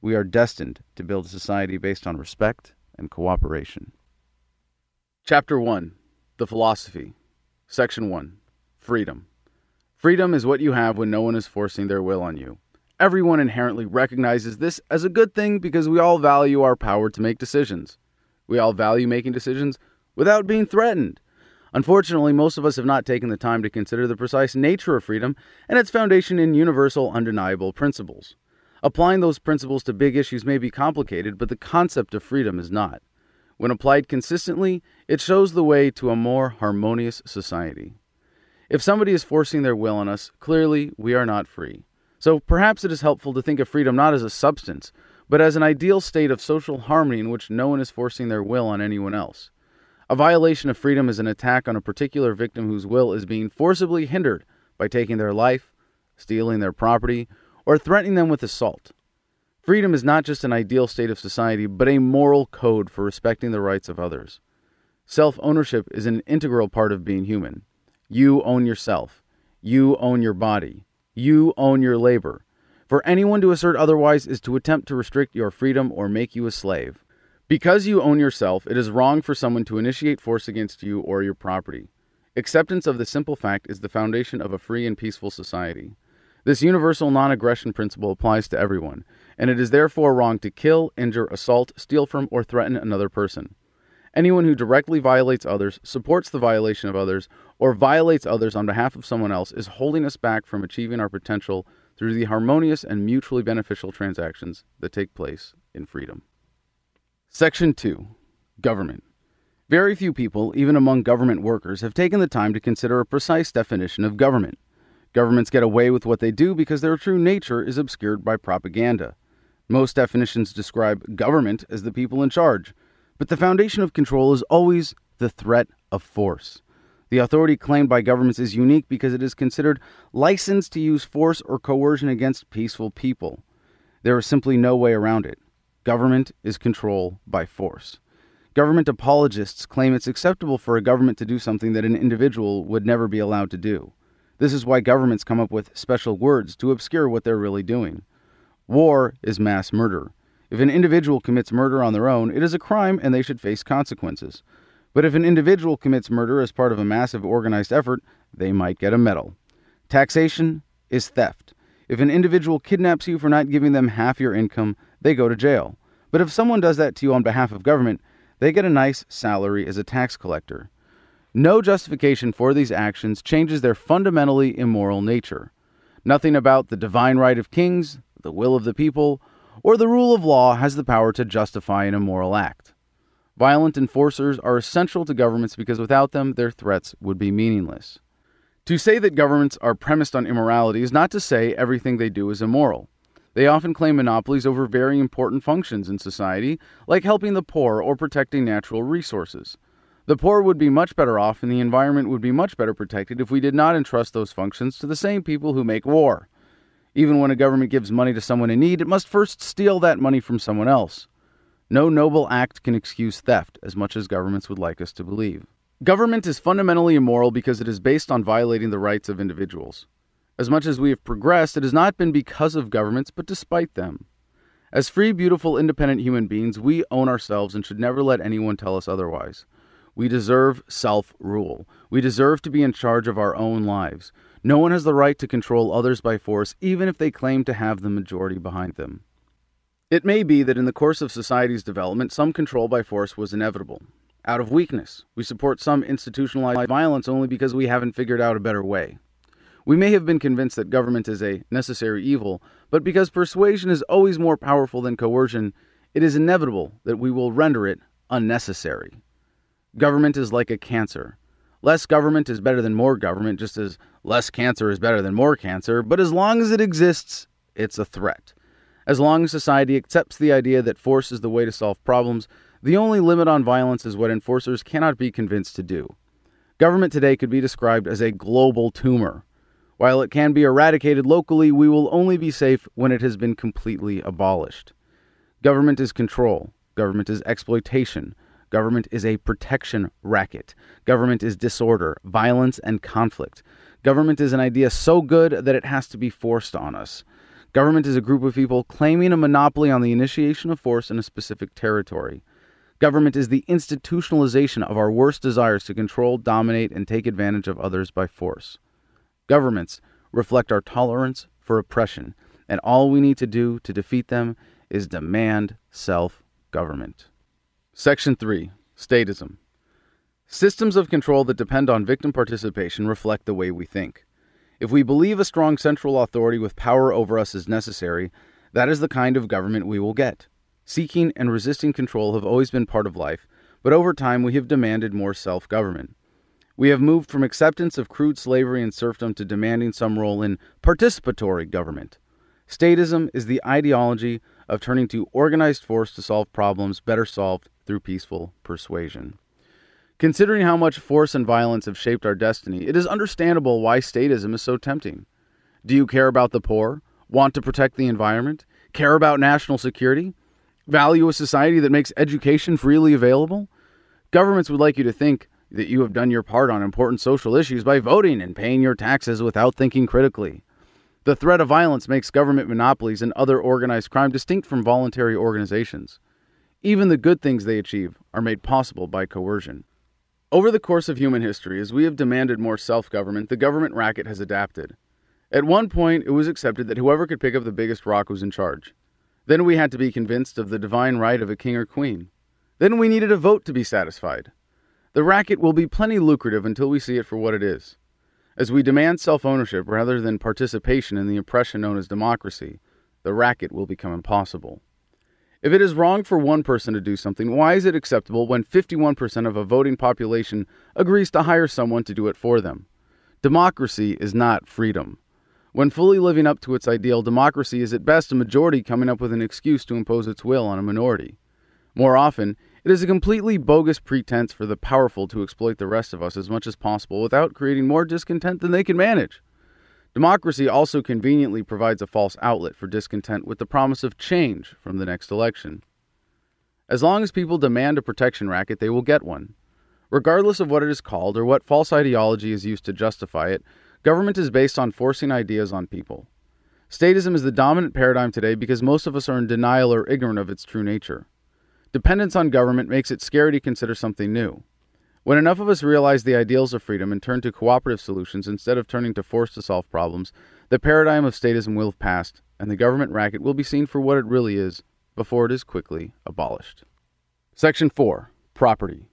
We are destined to build a society based on respect and cooperation. Chapter 1 The Philosophy, Section 1 Freedom. Freedom is what you have when no one is forcing their will on you. Everyone inherently recognizes this as a good thing because we all value our power to make decisions. We all value making decisions without being threatened. Unfortunately, most of us have not taken the time to consider the precise nature of freedom and its foundation in universal, undeniable principles. Applying those principles to big issues may be complicated, but the concept of freedom is not. When applied consistently, it shows the way to a more harmonious society. If somebody is forcing their will on us, clearly we are not free. So perhaps it is helpful to think of freedom not as a substance, but as an ideal state of social harmony in which no one is forcing their will on anyone else. A violation of freedom is an attack on a particular victim whose will is being forcibly hindered by taking their life, stealing their property, or threatening them with assault. Freedom is not just an ideal state of society, but a moral code for respecting the rights of others. Self ownership is an integral part of being human. You own yourself. You own your body. You own your labor. For anyone to assert otherwise is to attempt to restrict your freedom or make you a slave. Because you own yourself, it is wrong for someone to initiate force against you or your property. Acceptance of the simple fact is the foundation of a free and peaceful society. This universal non aggression principle applies to everyone, and it is therefore wrong to kill, injure, assault, steal from, or threaten another person. Anyone who directly violates others, supports the violation of others, or violates others on behalf of someone else is holding us back from achieving our potential through the harmonious and mutually beneficial transactions that take place in freedom. Section 2 Government. Very few people, even among government workers, have taken the time to consider a precise definition of government. Governments get away with what they do because their true nature is obscured by propaganda. Most definitions describe government as the people in charge but the foundation of control is always the threat of force. The authority claimed by governments is unique because it is considered licensed to use force or coercion against peaceful people. There is simply no way around it. Government is control by force. Government apologists claim it's acceptable for a government to do something that an individual would never be allowed to do. This is why governments come up with special words to obscure what they're really doing. War is mass murder. If an individual commits murder on their own, it is a crime and they should face consequences. But if an individual commits murder as part of a massive organized effort, they might get a medal. Taxation is theft. If an individual kidnaps you for not giving them half your income, they go to jail. But if someone does that to you on behalf of government, they get a nice salary as a tax collector. No justification for these actions changes their fundamentally immoral nature. Nothing about the divine right of kings, the will of the people, or the rule of law has the power to justify an immoral act. Violent enforcers are essential to governments because without them, their threats would be meaningless. To say that governments are premised on immorality is not to say everything they do is immoral. They often claim monopolies over very important functions in society, like helping the poor or protecting natural resources. The poor would be much better off and the environment would be much better protected if we did not entrust those functions to the same people who make war. Even when a government gives money to someone in need, it must first steal that money from someone else. No noble act can excuse theft, as much as governments would like us to believe. Government is fundamentally immoral because it is based on violating the rights of individuals. As much as we have progressed, it has not been because of governments, but despite them. As free, beautiful, independent human beings, we own ourselves and should never let anyone tell us otherwise. We deserve self rule. We deserve to be in charge of our own lives. No one has the right to control others by force, even if they claim to have the majority behind them. It may be that in the course of society's development, some control by force was inevitable. Out of weakness, we support some institutionalized violence only because we haven't figured out a better way. We may have been convinced that government is a necessary evil, but because persuasion is always more powerful than coercion, it is inevitable that we will render it unnecessary. Government is like a cancer. Less government is better than more government, just as less cancer is better than more cancer, but as long as it exists, it's a threat. As long as society accepts the idea that force is the way to solve problems, the only limit on violence is what enforcers cannot be convinced to do. Government today could be described as a global tumor. While it can be eradicated locally, we will only be safe when it has been completely abolished. Government is control, government is exploitation, government is a protection racket, government is disorder, violence, and conflict. Government is an idea so good that it has to be forced on us. Government is a group of people claiming a monopoly on the initiation of force in a specific territory. Government is the institutionalization of our worst desires to control, dominate, and take advantage of others by force. Governments reflect our tolerance for oppression, and all we need to do to defeat them is demand self government. Section 3 Statism. Systems of control that depend on victim participation reflect the way we think. If we believe a strong central authority with power over us is necessary, that is the kind of government we will get. Seeking and resisting control have always been part of life, but over time we have demanded more self government. We have moved from acceptance of crude slavery and serfdom to demanding some role in participatory government. Statism is the ideology of turning to organized force to solve problems better solved through peaceful persuasion. Considering how much force and violence have shaped our destiny, it is understandable why statism is so tempting. Do you care about the poor? Want to protect the environment? Care about national security? Value a society that makes education freely available? Governments would like you to think that you have done your part on important social issues by voting and paying your taxes without thinking critically. The threat of violence makes government monopolies and other organized crime distinct from voluntary organizations. Even the good things they achieve are made possible by coercion. Over the course of human history, as we have demanded more self government, the government racket has adapted. At one point, it was accepted that whoever could pick up the biggest rock was in charge. Then we had to be convinced of the divine right of a king or queen. Then we needed a vote to be satisfied. The racket will be plenty lucrative until we see it for what it is. As we demand self ownership rather than participation in the oppression known as democracy, the racket will become impossible. If it is wrong for one person to do something, why is it acceptable when 51% of a voting population agrees to hire someone to do it for them? Democracy is not freedom. When fully living up to its ideal, democracy is at best a majority coming up with an excuse to impose its will on a minority. More often, it is a completely bogus pretense for the powerful to exploit the rest of us as much as possible without creating more discontent than they can manage. Democracy also conveniently provides a false outlet for discontent with the promise of change from the next election. As long as people demand a protection racket, they will get one. Regardless of what it is called or what false ideology is used to justify it, government is based on forcing ideas on people. Statism is the dominant paradigm today because most of us are in denial or ignorant of its true nature. Dependence on government makes it scary to consider something new. When enough of us realize the ideals of freedom and turn to cooperative solutions instead of turning to force to solve problems, the paradigm of statism will have passed, and the government racket will be seen for what it really is before it is quickly abolished. Section 4 Property.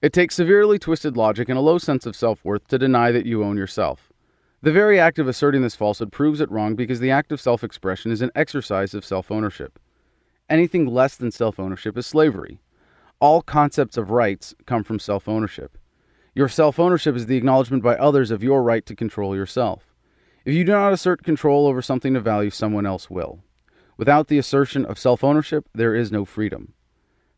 It takes severely twisted logic and a low sense of self worth to deny that you own yourself. The very act of asserting this falsehood proves it wrong because the act of self expression is an exercise of self ownership. Anything less than self ownership is slavery. All concepts of rights come from self ownership. Your self ownership is the acknowledgement by others of your right to control yourself. If you do not assert control over something of value, someone else will. Without the assertion of self ownership, there is no freedom.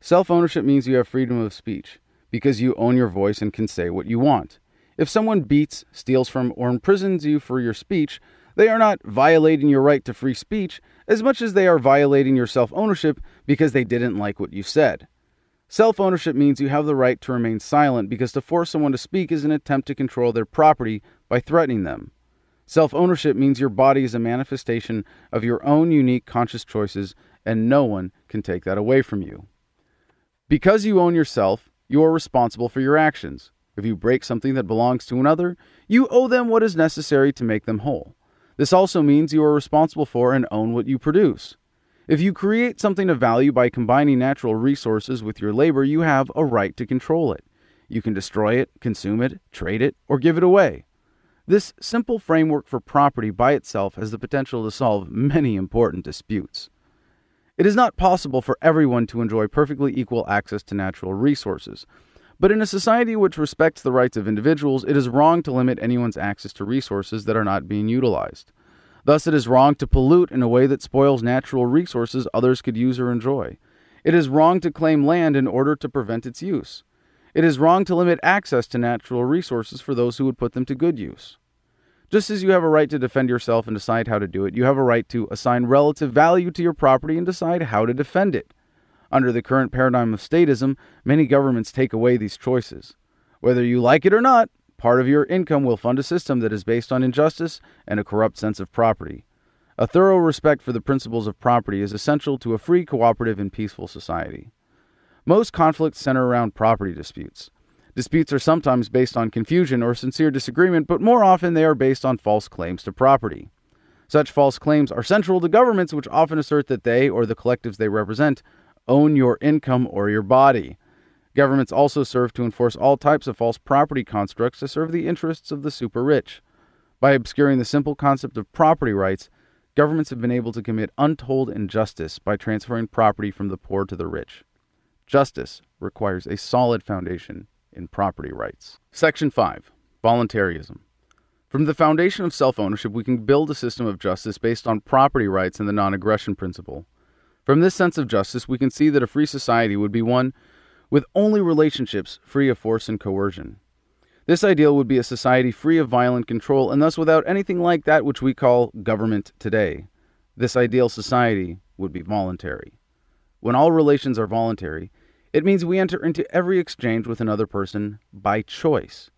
Self ownership means you have freedom of speech because you own your voice and can say what you want. If someone beats, steals from, or imprisons you for your speech, they are not violating your right to free speech as much as they are violating your self ownership because they didn't like what you said. Self ownership means you have the right to remain silent because to force someone to speak is an attempt to control their property by threatening them. Self ownership means your body is a manifestation of your own unique conscious choices, and no one can take that away from you. Because you own yourself, you are responsible for your actions. If you break something that belongs to another, you owe them what is necessary to make them whole. This also means you are responsible for and own what you produce. If you create something of value by combining natural resources with your labor, you have a right to control it. You can destroy it, consume it, trade it, or give it away. This simple framework for property by itself has the potential to solve many important disputes. It is not possible for everyone to enjoy perfectly equal access to natural resources. But in a society which respects the rights of individuals, it is wrong to limit anyone's access to resources that are not being utilized. Thus, it is wrong to pollute in a way that spoils natural resources others could use or enjoy. It is wrong to claim land in order to prevent its use. It is wrong to limit access to natural resources for those who would put them to good use. Just as you have a right to defend yourself and decide how to do it, you have a right to assign relative value to your property and decide how to defend it. Under the current paradigm of statism, many governments take away these choices. Whether you like it or not, part of your income will fund a system that is based on injustice and a corrupt sense of property. A thorough respect for the principles of property is essential to a free, cooperative, and peaceful society. Most conflicts center around property disputes. Disputes are sometimes based on confusion or sincere disagreement, but more often they are based on false claims to property. Such false claims are central to governments, which often assert that they, or the collectives they represent, own your income or your body. Governments also serve to enforce all types of false property constructs to serve the interests of the super rich. By obscuring the simple concept of property rights, governments have been able to commit untold injustice by transferring property from the poor to the rich. Justice requires a solid foundation in property rights. Section 5 Voluntarism. From the foundation of self ownership, we can build a system of justice based on property rights and the non aggression principle. From this sense of justice, we can see that a free society would be one with only relationships free of force and coercion. This ideal would be a society free of violent control and thus without anything like that which we call government today. This ideal society would be voluntary. When all relations are voluntary, it means we enter into every exchange with another person by choice.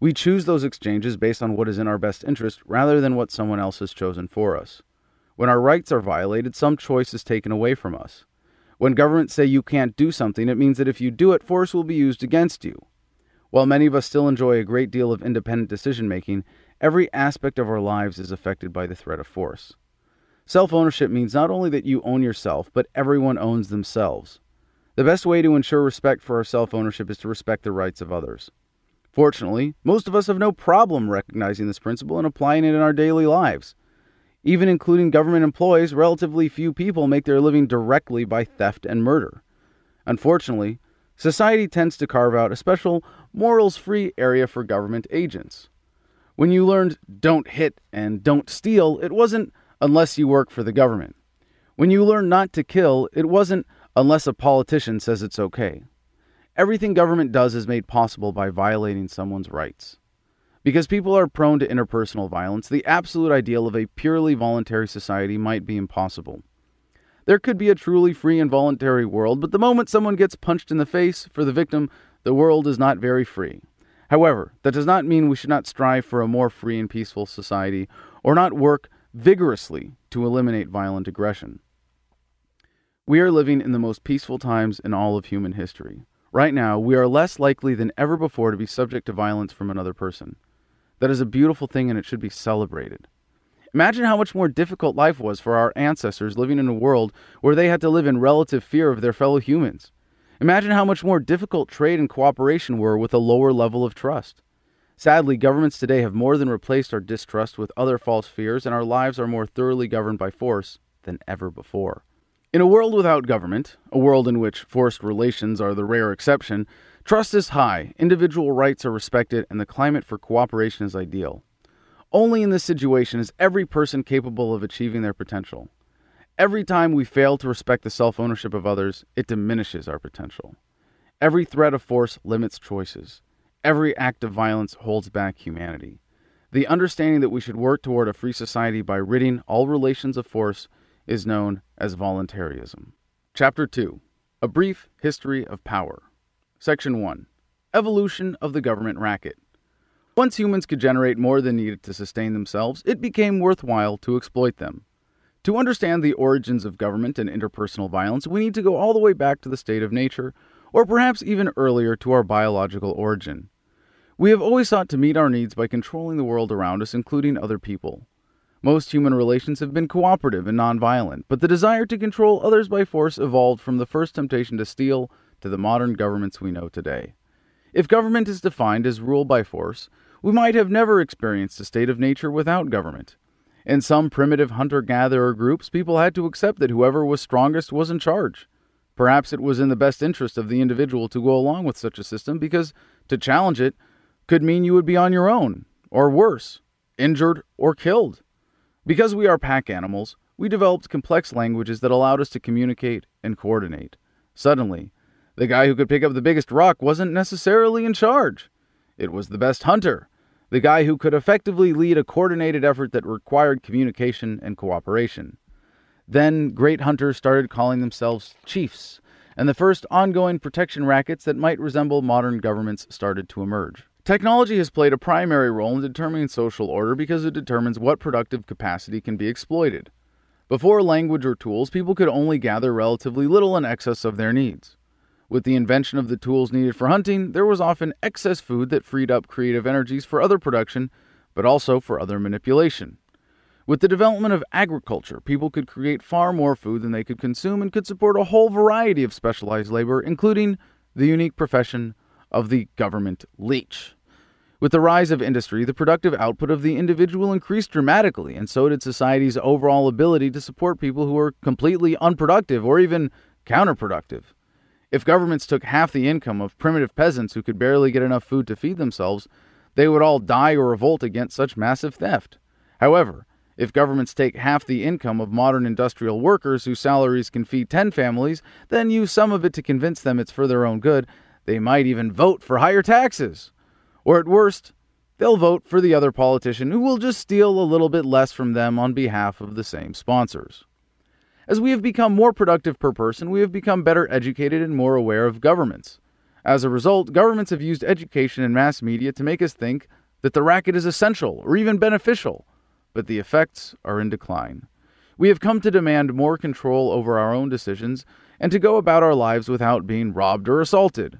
We choose those exchanges based on what is in our best interest rather than what someone else has chosen for us. When our rights are violated, some choice is taken away from us. When governments say you can't do something, it means that if you do it, force will be used against you. While many of us still enjoy a great deal of independent decision making, every aspect of our lives is affected by the threat of force. Self ownership means not only that you own yourself, but everyone owns themselves. The best way to ensure respect for our self ownership is to respect the rights of others. Fortunately, most of us have no problem recognizing this principle and applying it in our daily lives. Even including government employees, relatively few people make their living directly by theft and murder. Unfortunately, society tends to carve out a special morals free area for government agents. When you learned don't hit and don't steal, it wasn't unless you work for the government. When you learned not to kill, it wasn't unless a politician says it's okay. Everything government does is made possible by violating someone's rights. Because people are prone to interpersonal violence, the absolute ideal of a purely voluntary society might be impossible. There could be a truly free and voluntary world, but the moment someone gets punched in the face for the victim, the world is not very free. However, that does not mean we should not strive for a more free and peaceful society or not work vigorously to eliminate violent aggression. We are living in the most peaceful times in all of human history. Right now, we are less likely than ever before to be subject to violence from another person. That is a beautiful thing and it should be celebrated. Imagine how much more difficult life was for our ancestors living in a world where they had to live in relative fear of their fellow humans. Imagine how much more difficult trade and cooperation were with a lower level of trust. Sadly, governments today have more than replaced our distrust with other false fears, and our lives are more thoroughly governed by force than ever before. In a world without government, a world in which forced relations are the rare exception, trust is high, individual rights are respected, and the climate for cooperation is ideal. Only in this situation is every person capable of achieving their potential. Every time we fail to respect the self ownership of others, it diminishes our potential. Every threat of force limits choices. Every act of violence holds back humanity. The understanding that we should work toward a free society by ridding all relations of force is known as voluntarism. Chapter 2 A Brief History of Power. Section 1 Evolution of the Government Racket. Once humans could generate more than needed to sustain themselves, it became worthwhile to exploit them. To understand the origins of government and interpersonal violence, we need to go all the way back to the state of nature, or perhaps even earlier to our biological origin. We have always sought to meet our needs by controlling the world around us, including other people. Most human relations have been cooperative and nonviolent, but the desire to control others by force evolved from the first temptation to steal to the modern governments we know today. If government is defined as rule by force, we might have never experienced a state of nature without government. In some primitive hunter gatherer groups, people had to accept that whoever was strongest was in charge. Perhaps it was in the best interest of the individual to go along with such a system because to challenge it could mean you would be on your own, or worse, injured or killed. Because we are pack animals, we developed complex languages that allowed us to communicate and coordinate. Suddenly, the guy who could pick up the biggest rock wasn't necessarily in charge. It was the best hunter, the guy who could effectively lead a coordinated effort that required communication and cooperation. Then great hunters started calling themselves chiefs, and the first ongoing protection rackets that might resemble modern governments started to emerge. Technology has played a primary role in determining social order because it determines what productive capacity can be exploited. Before language or tools, people could only gather relatively little in excess of their needs. With the invention of the tools needed for hunting, there was often excess food that freed up creative energies for other production, but also for other manipulation. With the development of agriculture, people could create far more food than they could consume and could support a whole variety of specialized labor, including the unique profession of the government leech. With the rise of industry, the productive output of the individual increased dramatically, and so did society's overall ability to support people who were completely unproductive or even counterproductive. If governments took half the income of primitive peasants who could barely get enough food to feed themselves, they would all die or revolt against such massive theft. However, if governments take half the income of modern industrial workers whose salaries can feed 10 families, then use some of it to convince them it's for their own good, they might even vote for higher taxes. Or at worst, they'll vote for the other politician who will just steal a little bit less from them on behalf of the same sponsors. As we have become more productive per person, we have become better educated and more aware of governments. As a result, governments have used education and mass media to make us think that the racket is essential or even beneficial, but the effects are in decline. We have come to demand more control over our own decisions and to go about our lives without being robbed or assaulted.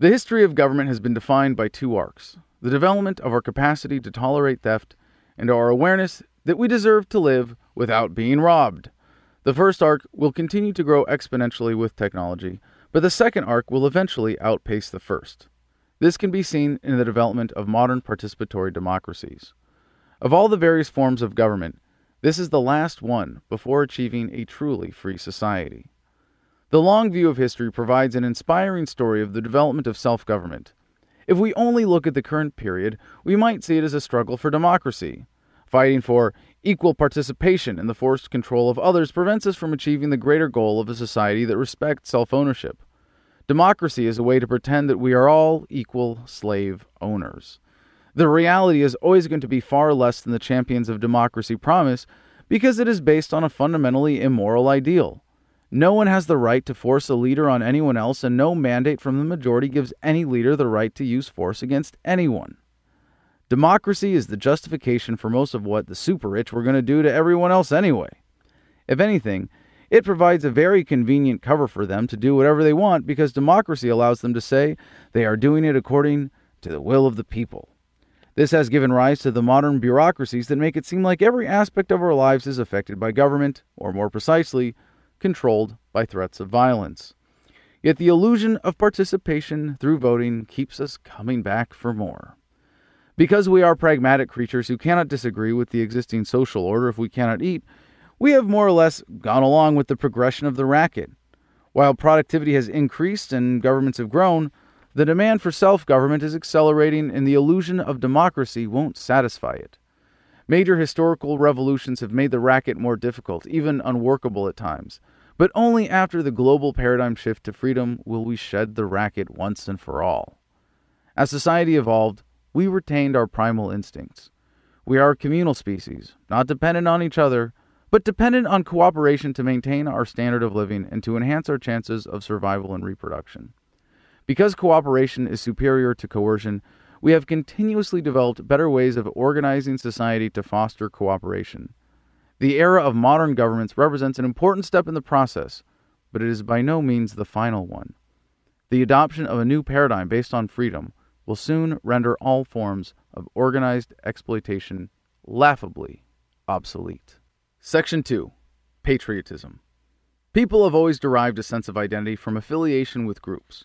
The history of government has been defined by two arcs the development of our capacity to tolerate theft and our awareness that we deserve to live without being robbed. The first arc will continue to grow exponentially with technology, but the second arc will eventually outpace the first. This can be seen in the development of modern participatory democracies. Of all the various forms of government, this is the last one before achieving a truly free society. The long view of history provides an inspiring story of the development of self government. If we only look at the current period, we might see it as a struggle for democracy. Fighting for equal participation in the forced control of others prevents us from achieving the greater goal of a society that respects self ownership. Democracy is a way to pretend that we are all equal slave owners. The reality is always going to be far less than the champions of democracy promise because it is based on a fundamentally immoral ideal. No one has the right to force a leader on anyone else, and no mandate from the majority gives any leader the right to use force against anyone. Democracy is the justification for most of what the super rich were going to do to everyone else anyway. If anything, it provides a very convenient cover for them to do whatever they want because democracy allows them to say they are doing it according to the will of the people. This has given rise to the modern bureaucracies that make it seem like every aspect of our lives is affected by government, or more precisely, controlled by threats of violence. Yet the illusion of participation through voting keeps us coming back for more. Because we are pragmatic creatures who cannot disagree with the existing social order if we cannot eat, we have more or less gone along with the progression of the racket. While productivity has increased and governments have grown, the demand for self government is accelerating, and the illusion of democracy won't satisfy it. Major historical revolutions have made the racket more difficult, even unworkable at times. But only after the global paradigm shift to freedom will we shed the racket once and for all. As society evolved, we retained our primal instincts. We are a communal species, not dependent on each other, but dependent on cooperation to maintain our standard of living and to enhance our chances of survival and reproduction. Because cooperation is superior to coercion, we have continuously developed better ways of organizing society to foster cooperation. The era of modern governments represents an important step in the process, but it is by no means the final one. The adoption of a new paradigm based on freedom will soon render all forms of organized exploitation laughably obsolete. Section 2 Patriotism. People have always derived a sense of identity from affiliation with groups.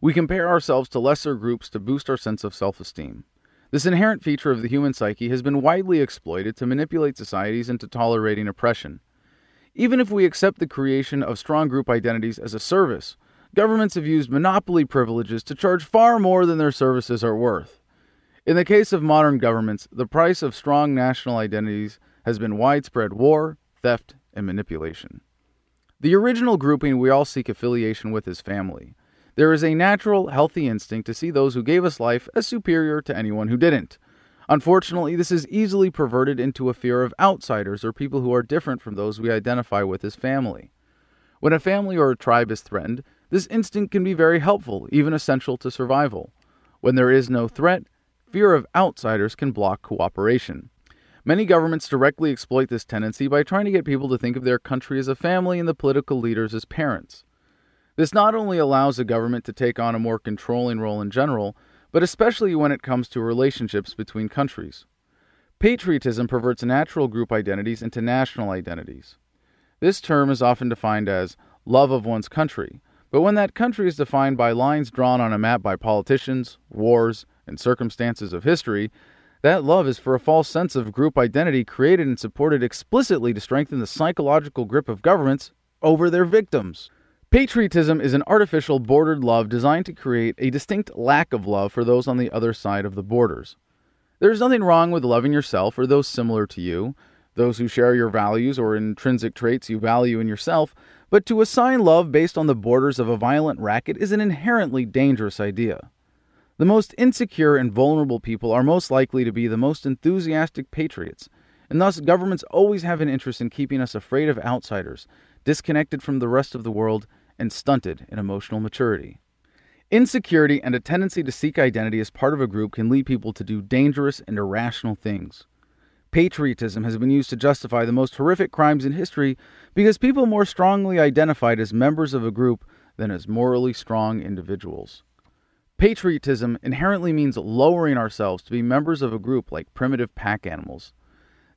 We compare ourselves to lesser groups to boost our sense of self esteem. This inherent feature of the human psyche has been widely exploited to manipulate societies into tolerating oppression. Even if we accept the creation of strong group identities as a service, governments have used monopoly privileges to charge far more than their services are worth. In the case of modern governments, the price of strong national identities has been widespread war, theft, and manipulation. The original grouping we all seek affiliation with is family. There is a natural, healthy instinct to see those who gave us life as superior to anyone who didn't. Unfortunately, this is easily perverted into a fear of outsiders or people who are different from those we identify with as family. When a family or a tribe is threatened, this instinct can be very helpful, even essential to survival. When there is no threat, fear of outsiders can block cooperation. Many governments directly exploit this tendency by trying to get people to think of their country as a family and the political leaders as parents. This not only allows the government to take on a more controlling role in general, but especially when it comes to relationships between countries. Patriotism perverts natural group identities into national identities. This term is often defined as love of one's country, but when that country is defined by lines drawn on a map by politicians, wars, and circumstances of history, that love is for a false sense of group identity created and supported explicitly to strengthen the psychological grip of governments over their victims. Patriotism is an artificial bordered love designed to create a distinct lack of love for those on the other side of the borders. There is nothing wrong with loving yourself or those similar to you, those who share your values or intrinsic traits you value in yourself, but to assign love based on the borders of a violent racket is an inherently dangerous idea. The most insecure and vulnerable people are most likely to be the most enthusiastic patriots, and thus governments always have an interest in keeping us afraid of outsiders, disconnected from the rest of the world, and stunted in emotional maturity. Insecurity and a tendency to seek identity as part of a group can lead people to do dangerous and irrational things. Patriotism has been used to justify the most horrific crimes in history because people more strongly identified as members of a group than as morally strong individuals. Patriotism inherently means lowering ourselves to be members of a group like primitive pack animals.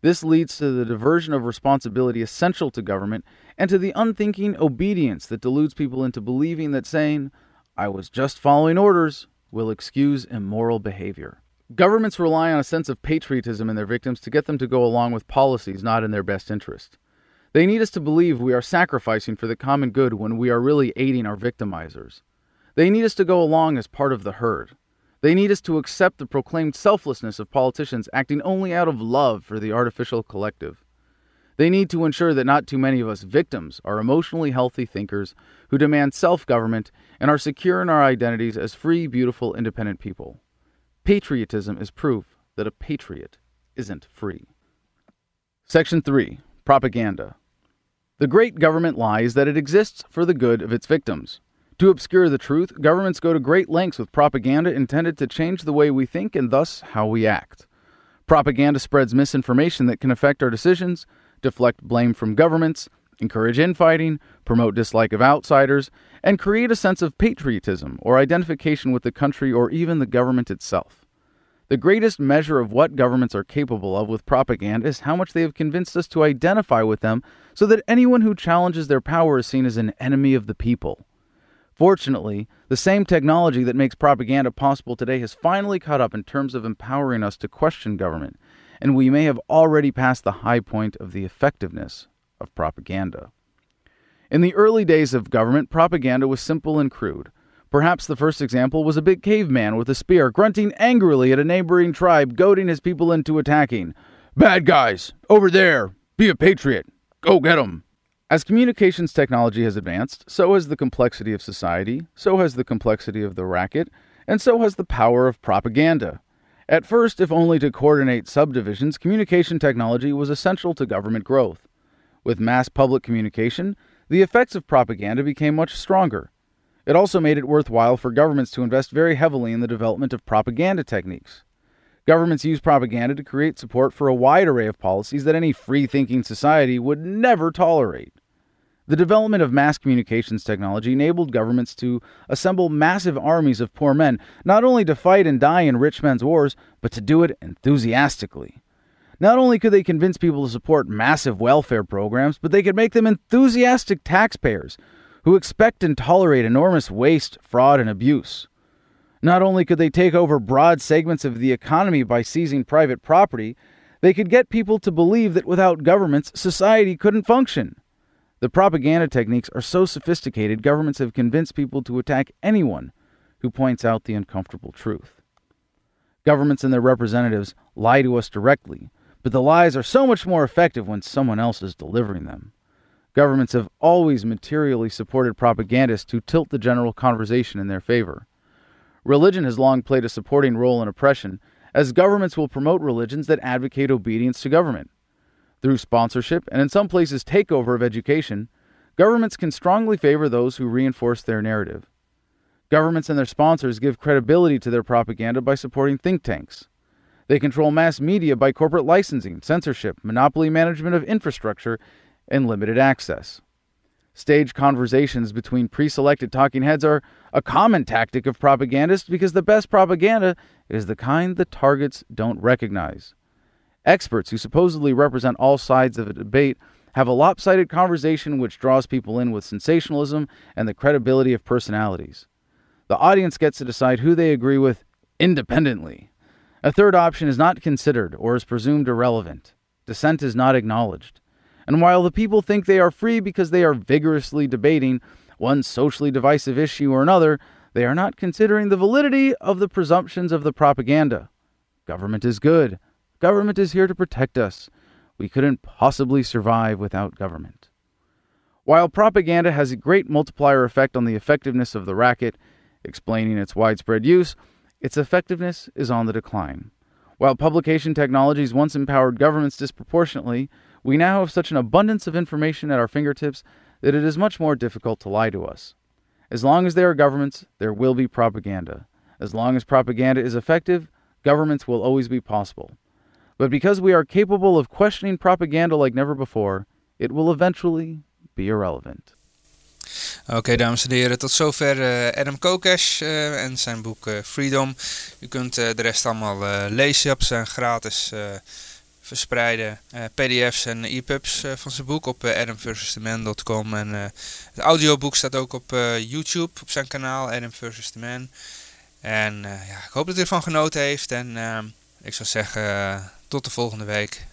This leads to the diversion of responsibility essential to government and to the unthinking obedience that deludes people into believing that saying, I was just following orders, will excuse immoral behavior. Governments rely on a sense of patriotism in their victims to get them to go along with policies not in their best interest. They need us to believe we are sacrificing for the common good when we are really aiding our victimizers. They need us to go along as part of the herd. They need us to accept the proclaimed selflessness of politicians acting only out of love for the artificial collective. They need to ensure that not too many of us victims are emotionally healthy thinkers who demand self government and are secure in our identities as free, beautiful, independent people. Patriotism is proof that a patriot isn't free. Section 3 Propaganda. The great government lie is that it exists for the good of its victims. To obscure the truth, governments go to great lengths with propaganda intended to change the way we think and thus how we act. Propaganda spreads misinformation that can affect our decisions, deflect blame from governments, encourage infighting, promote dislike of outsiders, and create a sense of patriotism or identification with the country or even the government itself. The greatest measure of what governments are capable of with propaganda is how much they have convinced us to identify with them so that anyone who challenges their power is seen as an enemy of the people. Fortunately, the same technology that makes propaganda possible today has finally caught up in terms of empowering us to question government, and we may have already passed the high point of the effectiveness of propaganda. In the early days of government, propaganda was simple and crude. Perhaps the first example was a big caveman with a spear grunting angrily at a neighboring tribe, goading his people into attacking. Bad guys! Over there! Be a patriot! Go get 'em! As communications technology has advanced, so has the complexity of society, so has the complexity of the racket, and so has the power of propaganda. At first, if only to coordinate subdivisions, communication technology was essential to government growth. With mass public communication, the effects of propaganda became much stronger. It also made it worthwhile for governments to invest very heavily in the development of propaganda techniques. Governments use propaganda to create support for a wide array of policies that any free thinking society would never tolerate. The development of mass communications technology enabled governments to assemble massive armies of poor men, not only to fight and die in rich men's wars, but to do it enthusiastically. Not only could they convince people to support massive welfare programs, but they could make them enthusiastic taxpayers who expect and tolerate enormous waste, fraud, and abuse. Not only could they take over broad segments of the economy by seizing private property, they could get people to believe that without governments, society couldn't function. The propaganda techniques are so sophisticated, governments have convinced people to attack anyone who points out the uncomfortable truth. Governments and their representatives lie to us directly, but the lies are so much more effective when someone else is delivering them. Governments have always materially supported propagandists to tilt the general conversation in their favor. Religion has long played a supporting role in oppression, as governments will promote religions that advocate obedience to government. Through sponsorship and in some places takeover of education, governments can strongly favor those who reinforce their narrative. Governments and their sponsors give credibility to their propaganda by supporting think tanks. They control mass media by corporate licensing, censorship, monopoly management of infrastructure, and limited access. Stage conversations between pre selected talking heads are a common tactic of propagandists because the best propaganda is the kind the targets don't recognize. Experts who supposedly represent all sides of a debate have a lopsided conversation which draws people in with sensationalism and the credibility of personalities. The audience gets to decide who they agree with independently. A third option is not considered or is presumed irrelevant. Dissent is not acknowledged. And while the people think they are free because they are vigorously debating one socially divisive issue or another, they are not considering the validity of the presumptions of the propaganda. Government is good. Government is here to protect us. We couldn't possibly survive without government. While propaganda has a great multiplier effect on the effectiveness of the racket, explaining its widespread use, its effectiveness is on the decline. While publication technologies once empowered governments disproportionately, we now have such an abundance of information at our fingertips that it is much more difficult to lie to us. As long as there are governments, there will be propaganda. As long as propaganda is effective, governments will always be possible. But because we are capable of questioning propaganda like never before, it will eventually be irrelevant. Oké, dames en heren, tot zover uh, Adam Kokesh uh, en zijn boek uh, Freedom. U kunt de rest allemaal lezen op zijn gratis verspreide pdf's en e-pubs van zijn boek op adamversustheman.com. En het audioboek staat ook op YouTube, op zijn kanaal, Adam vs. The Man. En ja, ik hoop dat u ervan genoten heeft en ik zou zeggen tot de volgende week.